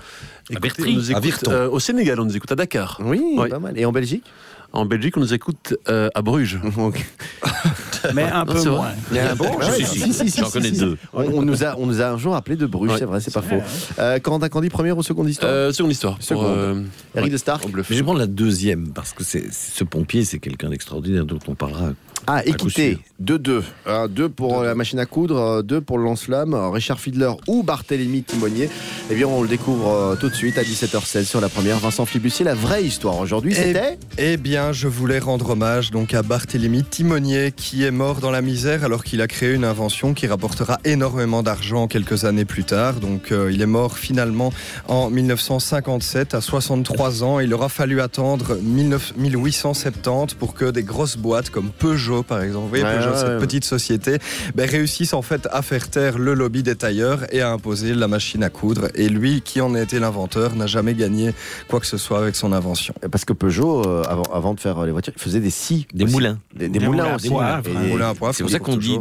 écoutez, Bertry, on nous à écoute, Virton. euh, au Sénégal, on nous écoute à Dakar. Oui, Ouais. pas mal. Et en Belgique? En Belgique, on nous écoute euh, à Bruges. Mais un Non, peu moins. Il y a un bon Ah, si, si, j'en connais deux. On, on nous a, on nous a un jour appelé de Bruges, Ouais. c'est vrai, c'est pas faux. Euh, Corentin Candy, première ou seconde histoire Euh, seconde histoire. pour, Seconde. euh, Eric ouais, de Stark je vais prendre la deuxième, parce que c'est ce pompier, c'est quelqu'un d'extraordinaire dont on parlera. Ah, sûr. 2-2. 2 pour la machine à coudre, 2 pour le lance-flamme. Euh, Richard Fiedler ou Barthélemy Timonier. Eh bien, on le découvre euh, tout de suite à 17h16 sur la première. Vincent Flibussier, la vraie histoire aujourd'hui, Eh- c'était? Eh bien, je voulais rendre hommage donc à Barthélemy Timonier qui est mort dans la misère alors qu'il a créé une invention qui rapportera énormément d'argent quelques années plus tard. Donc, euh, il est mort finalement en 1957 à 63 ans. Il aura fallu attendre 19 1870 pour que des grosses boîtes comme Peugeot, par exemple, vous voyez Ouais, Peugeot, ouais, cette ouais. petite société, ben, réussissent en fait à faire taire le lobby des tailleurs et à imposer la machine à coudre. Et lui, qui en a été l'inventeur, n'a jamais gagné quoi que ce soit avec son invention. Parce que Peugeot, euh, avant, avant de faire les voitures, il faisait des scies. Des aussi. moulins. Des, des Des moulins moulins à aussi. poivre, Et hein. des- Moulin à poivre, C'est pour ça qu'on dit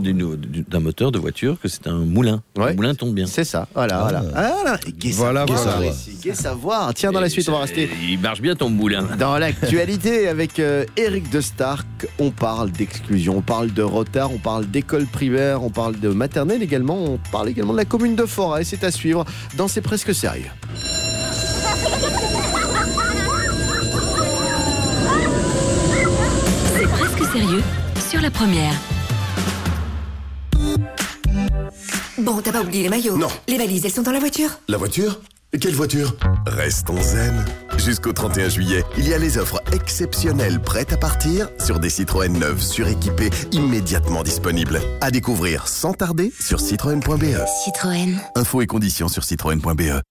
d'un moteur de voiture que c'est un moulin. Ouais. Le moulin tombe bien. C'est ça, voilà, voilà. Ah, voilà. Et qu'est-ce Voilà, voilà. qu'est-ce savoir Tiens, dans la suite, on va rester Il marche bien ton moulin. Dans l'actualité, avec euh, Eric de Stark, on parle d'exclusion, on parle de retard, on parle d'école primaire, on parle de maternelle également, on parle également de la commune de Forêt. C'est à suivre dans C'est presque sérieux. C'est presque sérieux sur la première. Bon, t'as pas oublié les maillots Non. Les valises, elles sont dans la voiture La voiture? Quelle voiture? Restons zen. Jusqu'au 31 juillet, il y a les offres exceptionnelles prêtes à partir sur des Citroën neuves suréquipées immédiatement disponibles. À découvrir sans tarder sur citroën.be. Citroën. Infos et conditions sur citroën.be.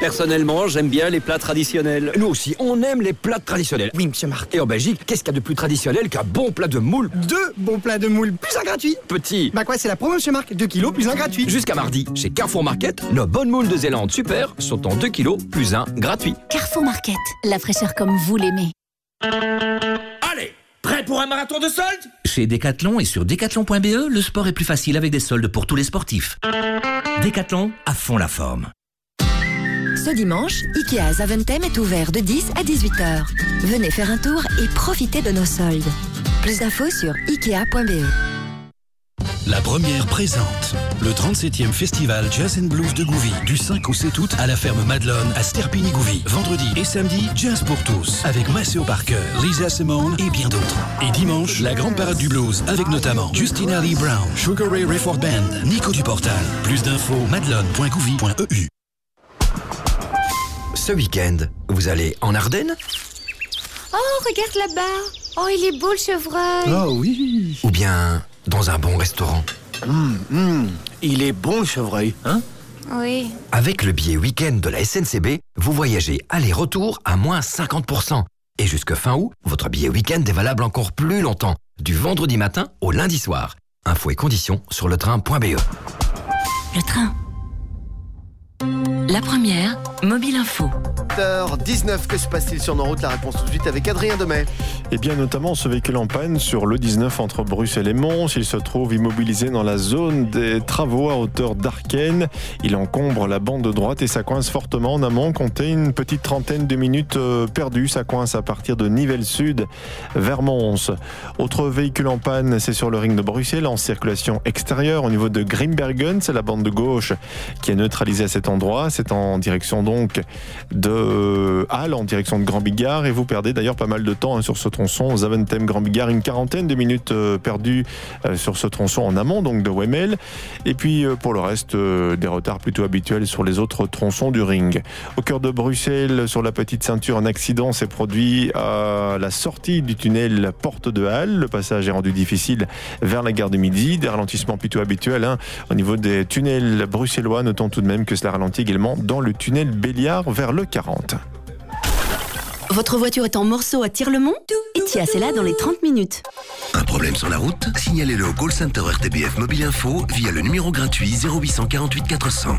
Personnellement, j'aime bien les plats traditionnels. Nous aussi, on aime les plats traditionnels. Oui, monsieur Marc. Et en Belgique, qu'est-ce qu'il y a de plus traditionnel qu'un bon plat de moule Deux bons plats de moule, plus un gratuit. Petit. Bah quoi, c'est la promo, monsieur Marc 2 kilos, plus un gratuit. Jusqu'à mardi, chez Carrefour Market, nos bonnes moules de Zélande super sont en 2 kilos plus un gratuit. Carrefour Market. La fraîcheur comme vous l'aimez. Allez, prêt pour un marathon de soldes? Chez Decathlon et sur decathlon.be, le sport est plus facile avec des soldes pour tous les sportifs. Decathlon, à fond la forme. Ce dimanche, Ikea Zaventem est ouvert de 10 à 18 heures. Venez faire un tour et profitez de nos soldes. Plus d'infos sur ikea.be. La première présente le 37e festival Jazz Blues de Gouvy du 5 au 7 août à la ferme Madelon à Sterpini-Gouvy. Vendredi et samedi, Jazz pour tous avec Maceo Parker, Lisa Simone et bien d'autres. Et dimanche, la grande parade du blues avec notamment Justina Lee Brown, Sugar Ray Rayford Band, Nico du Portal. Plus d'infos madelon.gouvy.eu. Ce week-end, vous allez en Ardennes Oh, regarde là-bas. Oh, il est beau le chevreuil. Oh oui Ou bien dans un bon restaurant Hum, hum, Il est bon le chevreuil, hein? Oui. Avec le billet week-end de la SNCB, vous voyagez aller-retour à moins 50%. Et jusque fin août, votre billet week-end est valable encore plus longtemps, du vendredi matin au lundi soir. Infos et conditions sur le train.be. Le train. La première, Mobile Info. 19 que se passe-t-il sur nos routes? La réponse tout de suite avec Adrien Demet. Eh bien, notamment ce véhicule en panne sur le 19 entre Bruxelles et Mons. Il se trouve immobilisé dans la zone des travaux à hauteur d'Arken. Il encombre la bande de droite et ça coince fortement en amont. Comptez une petite trentaine de minutes euh, perdues. Ça coince à partir de Nivelles Sud vers Mons. Autre véhicule en panne, c'est sur le ring de Bruxelles en circulation extérieure au niveau de Grimbergen. C'est la bande de gauche qui est neutralisée à cet endroit. C'est en direction donc de Halle en direction de Grand Bigard. Et vous perdez d'ailleurs pas mal de temps hein, sur ce tronçon. Zaventem Grand Bigard une quarantaine de minutes euh, perdues euh, sur ce tronçon en amont donc de Wemel. Et puis euh, pour le reste des retards plutôt habituels sur les autres tronçons du ring. Au cœur de Bruxelles sur la petite ceinture un accident s'est produit à la sortie du tunnel porte de Halle. Le passage est rendu difficile vers la gare de Midi. Des ralentissements plutôt habituels hein, au niveau des tunnels bruxellois. Notons tout de même que cela ralentit également dans le tunnel Béliard vers le 40 votre voiture est en morceaux à Tire-le-Mont Etia, c'est là dans les 30 minutes. Un problème sur la route Signalez-le au call center RTBF Mobile Info via le numéro gratuit 0848 400.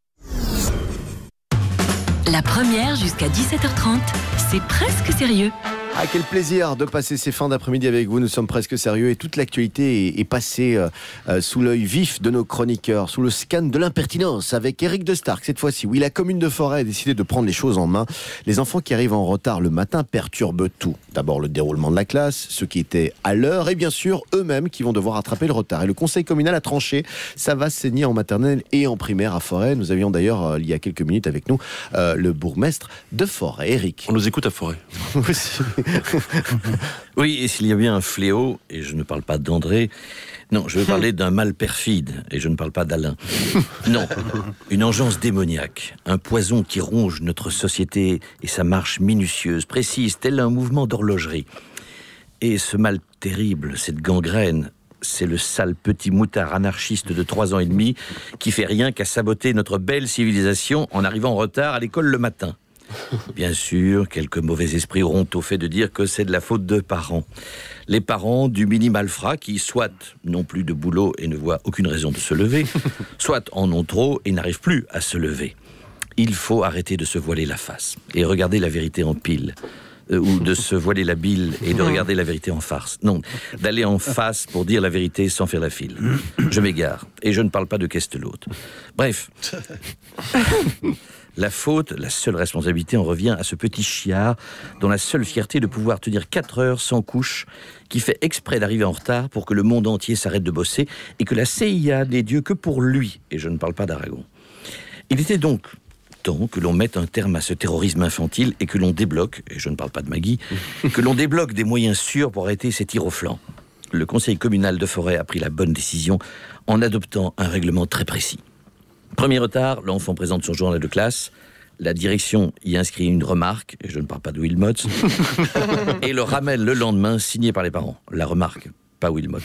La première jusqu'à 17h30, c'est presque sérieux. Ah, quel plaisir de passer ces fins d'après-midi avec vous. Nous sommes presque sérieux et toute l'actualité est, passée euh, euh, sous l'œil vif de nos chroniqueurs, sous le scan de l'impertinence avec Eric de Stark cette fois-ci. Oui, la commune de Forêt a décidé de prendre les choses en main. Les enfants qui arrivent en retard le matin perturbent tout. D'abord le déroulement de la classe, ceux qui étaient à l'heure et bien sûr eux-mêmes qui vont devoir attraper le retard. Et le conseil communal a tranché. Ça va saigner en maternelle et en primaire à Forêt. Nous avions d'ailleurs, euh, il y a quelques minutes avec nous, le bourgmestre de Forêt, Eric. On nous écoute à Forêt. oui, et s'il y a bien un fléau, et je ne parle pas d'André, non, je vais parler d'un mal perfide, et je ne parle pas d'Alain. Non, une engeance démoniaque, un poison qui ronge notre société et sa marche minutieuse, précise, tel un mouvement d'horlogerie. Et ce mal terrible, cette gangrène, c'est le sale petit moutard anarchiste de trois ans et demi qui fait rien qu'à saboter notre belle civilisation en arrivant en retard à l'école le matin. Bien sûr, quelques mauvais esprits auront au fait de dire que c'est de la faute de parents. Les parents du mini malfrat qui, soit n'ont plus de boulot et ne voient aucune raison de se lever, soit en ont trop et n'arrivent plus à se lever. Il faut arrêter de se voiler la face et regarder la vérité en pile euh, ou de se voiler la bile et de regarder la vérité en farce. Non, d'aller en face pour dire la vérité sans faire la file. Je m'égare, et je ne parle pas de l'autre. Bref. La faute, la seule responsabilité en revient à ce petit chiard dont la seule fierté de pouvoir tenir 4 heures sans couche, qui fait exprès d'arriver en retard pour que le monde entier s'arrête de bosser et que la CIA n'est Dieu que pour lui, et je ne parle pas d'Aragon. Il était donc temps que l'on mette un terme à ce terrorisme infantile et que l'on débloque, et je ne parle pas de Maggie, que l'on débloque des moyens sûrs pour arrêter ces tirs au flanc. Le conseil communal de Forêt a pris la bonne décision en adoptant un règlement très précis. Premier retard, l'enfant présente son journal de classe. La direction y inscrit une remarque, et je ne parle pas de Wilmot, et le ramène le lendemain signé par les parents. La remarque, pas Wilmot.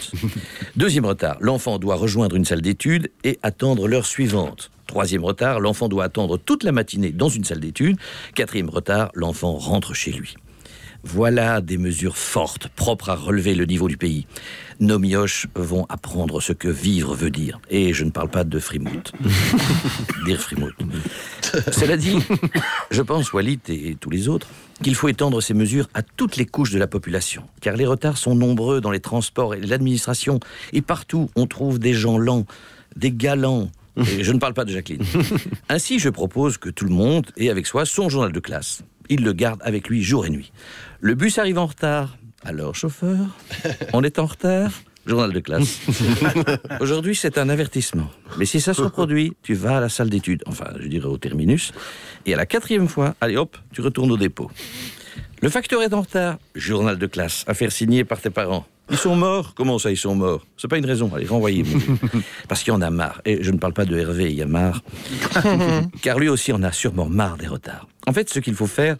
Deuxième retard, l'enfant doit rejoindre une salle d'études et attendre l'heure suivante. Troisième retard, l'enfant doit attendre toute la matinée dans une salle d'études. Quatrième retard, l'enfant rentre chez lui. Voilà des mesures fortes, propres à relever le niveau du pays. Nos mioches vont apprendre ce que vivre veut dire. Et je ne parle pas de frimouth. dire frimouth. Cela dit, je pense, Walid et tous les autres, qu'il faut étendre ces mesures à toutes les couches de la population. Car les retards sont nombreux dans les transports et l'administration. Et partout, on trouve des gens lents, des galants. Et je ne parle pas de Jacqueline. Ainsi, je propose que tout le monde ait avec soi son journal de classe. Il le garde avec lui jour et nuit. Le bus arrive en retard. Alors, chauffeur, on est en retard Journal de classe. Aujourd'hui, c'est un avertissement. Mais si ça se reproduit, tu vas à la salle d'études, enfin, je dirais au terminus, et à la quatrième fois, allez hop, tu retournes au dépôt. Le facteur est en retard. Journal de classe, affaire signée par tes parents. Ils sont morts Comment ça, ils sont morts? C'est pas une raison. Allez, renvoyez-moi. Parce qu'il y en a marre. Et je ne parle pas de Hervé, il y a marre. Car lui aussi en a sûrement marre des retards. En fait, ce qu'il faut faire,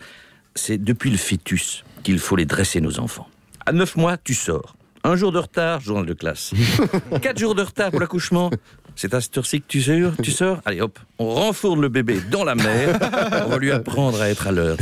c'est depuis le fœtus qu'il faut les dresser, nos enfants. À neuf mois, tu sors. Un jour de retard, journal de classe. Quatre jours de retard pour l'accouchement. C'est à cette heure-ci que tu sors, tu sors Allez hop, on renfourne le bébé dans la mer, on va lui apprendre à être à l'heure.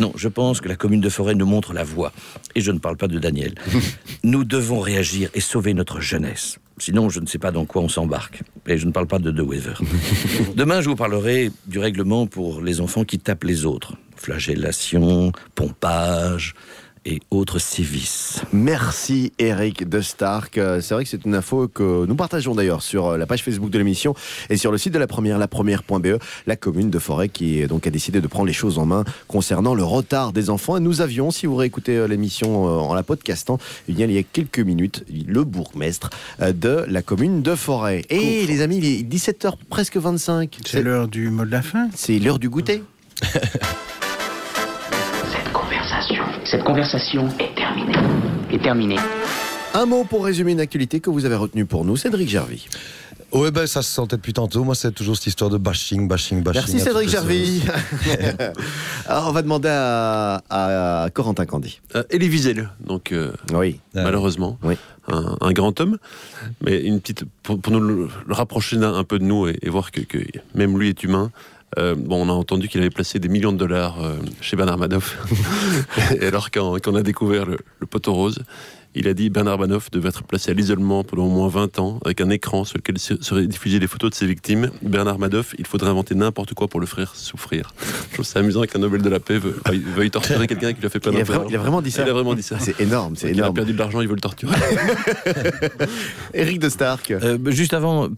Non, je pense que la commune de Forêt nous montre la voie. Et je ne parle pas de Daniel. Nous devons réagir et sauver notre jeunesse. Sinon, je ne sais pas dans quoi on s'embarque. Et je ne parle pas de De Weaver. Demain, je vous parlerai du règlement pour les enfants qui tapent les autres. Flagellation, pompage et autres sévices. Merci Eric de Stark. Euh, C'est vrai que c'est une info que nous partageons d'ailleurs sur euh, la page Facebook de l'émission et sur le site de la première, lapremière.be, la commune de Forêt qui euh, donc a décidé de prendre les choses en main concernant le retard des enfants. Et nous avions, si vous réécoutez l'émission en la podcastant, eh il y a quelques minutes, le bourgmestre de la commune de Forêt. Et les amis, il est 17h presque 25. C'est l'heure du mot de la fin. C'est l'heure du goûter. Cette conversation est terminée. Est terminée. Un mot pour résumer une actualité que vous avez retenue pour nous, Cédric Gervy. Ouais, ben ça se sentait depuis tantôt. Moi, c'est toujours cette histoire de bashing, bashing, bashing. Merci Cédric Gervy. Alors, on va demander à, à Corentin Candy. Euh, Elie Wiesel, donc euh, oui. malheureusement, un, un grand homme, mais une petite pour, pour nous le, le rapprocher un peu de nous et, et voir que, que même lui est humain. Euh, bon, on a entendu qu'il avait placé des millions de dollars euh, chez Bernard Madoff. et alors quand, quand on a découvert le, le poteau rose, il a dit Bernard Madoff devait être placé à l'isolement pendant au moins 20 ans avec un écran sur lequel se- seraient diffusées des photos de ses victimes. Bernard Madoff, il faudrait inventer n'importe quoi pour le faire souffrir. Je trouve ça amusant qu'un Nobel de la paix veuille, torturer quelqu'un qui lui a fait plein Il a, d'impôts. vra- il a vraiment dit ça. Il a vraiment dit ça. C'est énorme, c'est Il a perdu de l'argent, il veut le torturer. Eric de Stark. Euh, bah, juste avant,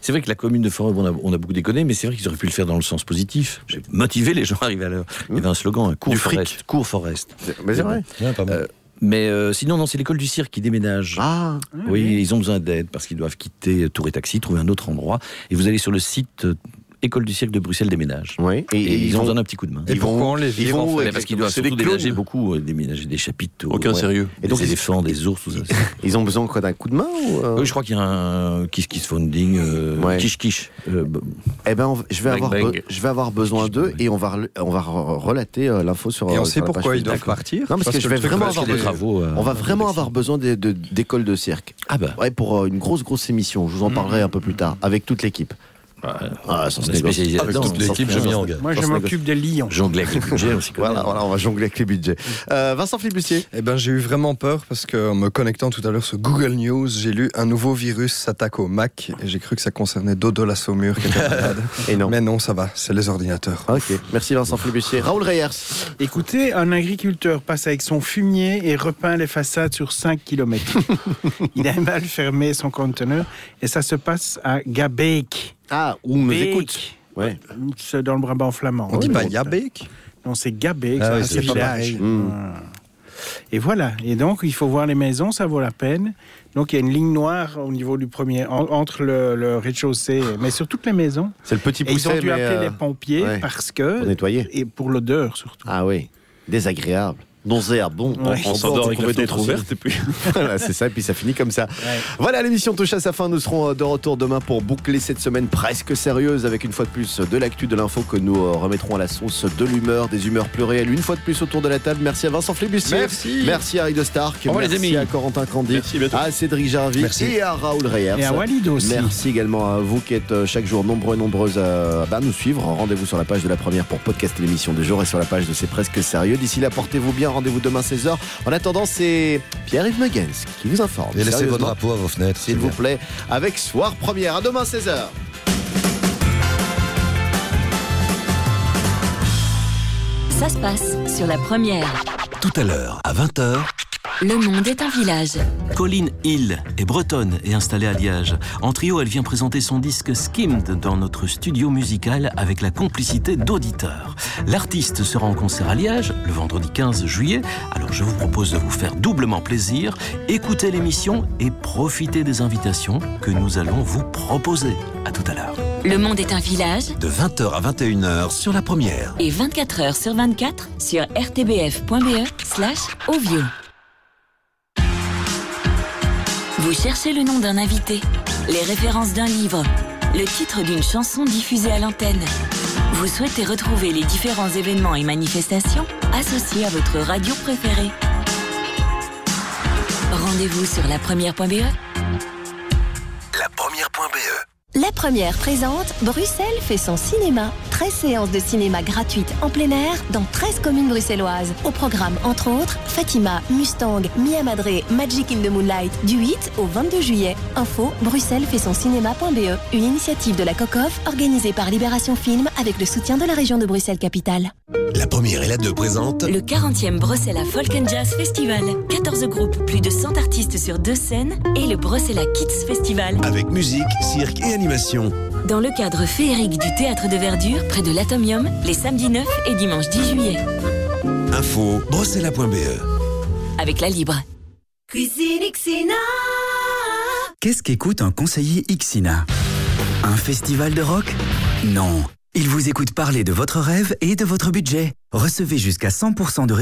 c'est vrai que la commune de Forêt, on a, on a beaucoup déconné, mais c'est vrai qu'ils auraient pu le faire dans le sens positif. J'ai motivé les gens à arriver à l'heure. Il y avait un slogan, un cours Du fric. forest. Cours forest. Mais c'est vrai. Euh, mais euh, sinon, non, c'est l'école du cirque qui déménage. Ah, oui, ils ont besoin d'aide parce qu'ils doivent quitter Tour et Taxi, trouver un autre endroit. Et vous allez sur le site euh, École du cirque de Bruxelles déménage. Oui. Et, Et ils, ils ont besoin d'un petit coup de main. Et pourquoi on les Ils vire, en fait parce qu'ils doivent surtout déménager beaucoup, euh, déménager des chapiteaux. Aucun sérieux. Et donc, des ils- éléphants, des ours, tout ça. Ils ont besoin quoi d'un coup de main ou euh Oui, je crois qu'il y a un Kiss Kiss Funding, euh, Ouais. Kish Kish. Euh, Eh ben, on je vais Bang, avoir, bang. be- je vais avoir besoin d'eux et on va, on va re- relater l'info sur. Et on sait pourquoi ils doivent partir Non, parce, Parce que je vais vraiment avoir des besoin. travaux. On va vraiment avoir besoin d'écoles de cirque. Ah bah. Ouais, pour une grosse grosse émission. Je vous en parlerai un peu plus tard avec toute l'équipe. Ah, ça se on spécialisé Avec toute ça l'équipe, je m'y engage. Moi, je m'occupe des lions. Jongler avec le budget aussi. Voilà, voilà, on va jongler avec les budgets. Euh, Vincent Flibustier. Eh ben, j'ai eu vraiment peur parce qu'en me connectant tout à l'heure sur Google News, j'ai lu un nouveau virus s'attaque au Mac et j'ai cru que ça concernait Dodo la Saumure qui était malade. Et non. Mais non, ça va, c'est les ordinateurs. Ok, merci Vincent Flibustier. Raoul Reyers. Écoutez, un agriculteur passe avec son fumier et repeint les façades sur 5 km. Il a mal fermé son conteneur et ça se passe à Gabeek. Ah, où on nous Beek. écoute. Ouais. C'est dans le Brabant flamand. On dit pas. Yabeek Non, c'est Gabeek, Ah c'est oui, un village. Mm. Voilà. Et voilà. Et donc, il faut voir les maisons, ça vaut la peine. Donc, il y a une ligne noire au niveau du premier, en- entre le, le rez-de-chaussée, mais sur toutes les maisons. C'est le petit Et ils ont pousset, dû appeler euh, les pompiers ouais. parce que. Pour nettoyer. Et pour l'odeur surtout. Ah oui, désagréable. Nauséabond. Ouais. On s'endort avec la fenêtre ouverte et puis. voilà, c'est ça, et puis ça finit comme ça. Voilà, l'émission touche à sa fin. Nous serons euh, de retour demain pour boucler cette semaine presque sérieuse avec une fois de plus de l'actu, de l'info que nous euh, remettrons à la sauce de l'humeur, des humeurs plus réelles. Une fois de plus autour de la table. Merci à Vincent Flibustier. Merci. Merci à Harry de Stark. Au revoir, les Merci amis. à Corentin Candy. Merci, à Cédric Jarvy Merci. et à Raoul Reyers. Et à Walid aussi. Merci également à vous qui êtes euh, chaque jour nombreux et nombreuses à bah, nous suivre. Rendez-vous sur la page de la première pour podcaster l'émission du jour et sur la page de C'est presque sérieux. D'ici là, portez-vous bien. Rendez-vous demain 16h. En attendant, c'est Pierre-Yves Megens qui vous informe. Et laissez vos drapeaux à vos fenêtres. S'il vous plaît, avec Soir Première. À demain 16h. Ça se passe sur la première. Tout à l'heure, à 20h, Le monde est un village. Colline Hill est bretonne et installée à Liège. En trio, elle vient présenter son disque Skimmed dans notre studio musical avec la complicité d'auditeurs. L'artiste sera en concert à Liège le vendredi 15 juillet. Alors je vous propose de vous faire doublement plaisir, écouter l'émission et profiter des invitations que nous allons vous proposer. À tout à l'heure. Le monde est un village de 20h à 21h sur la première. et 24 heures sur 24 sur rtbf.be slash ovio. Vous cherchez le nom d'un invité, les références d'un livre, le titre d'une chanson diffusée à l'antenne. Vous souhaitez retrouver les différents événements et manifestations associés à votre radio préférée. Rendez-vous sur lapremière.be. La première.be. La première présente, Bruxelles fait son cinéma. 13 séances de cinéma gratuites en plein air dans 13 communes bruxelloises. Au programme, entre autres, Fatima, Mustang, Mia Madre, Magic in the Moonlight, du 8 au 22 juillet. Info, Bruxelles fait son cinéma.be. Une initiative de la COCOF organisée par Libération Film avec le soutien de la région de Bruxelles-Capitale. La première et la deux présentent Le 40e Bruxelles Folk and Jazz Festival. 14 groupes, plus de 100 artistes sur deux scènes et le Bruxelles Kids Festival. avec musique, cirque et animation. Dans le cadre féerique du Théâtre de Verdure, près de l'Atomium, les samedis 9 et dimanche 10 juillet. Info, bruxella.be. Avec la Libre. Cuisine Xina. Qu'est-ce qu'écoute un conseiller Ixina? Un festival de rock? Non. Il vous écoute parler de votre rêve et de votre budget. Recevez jusqu'à 100% de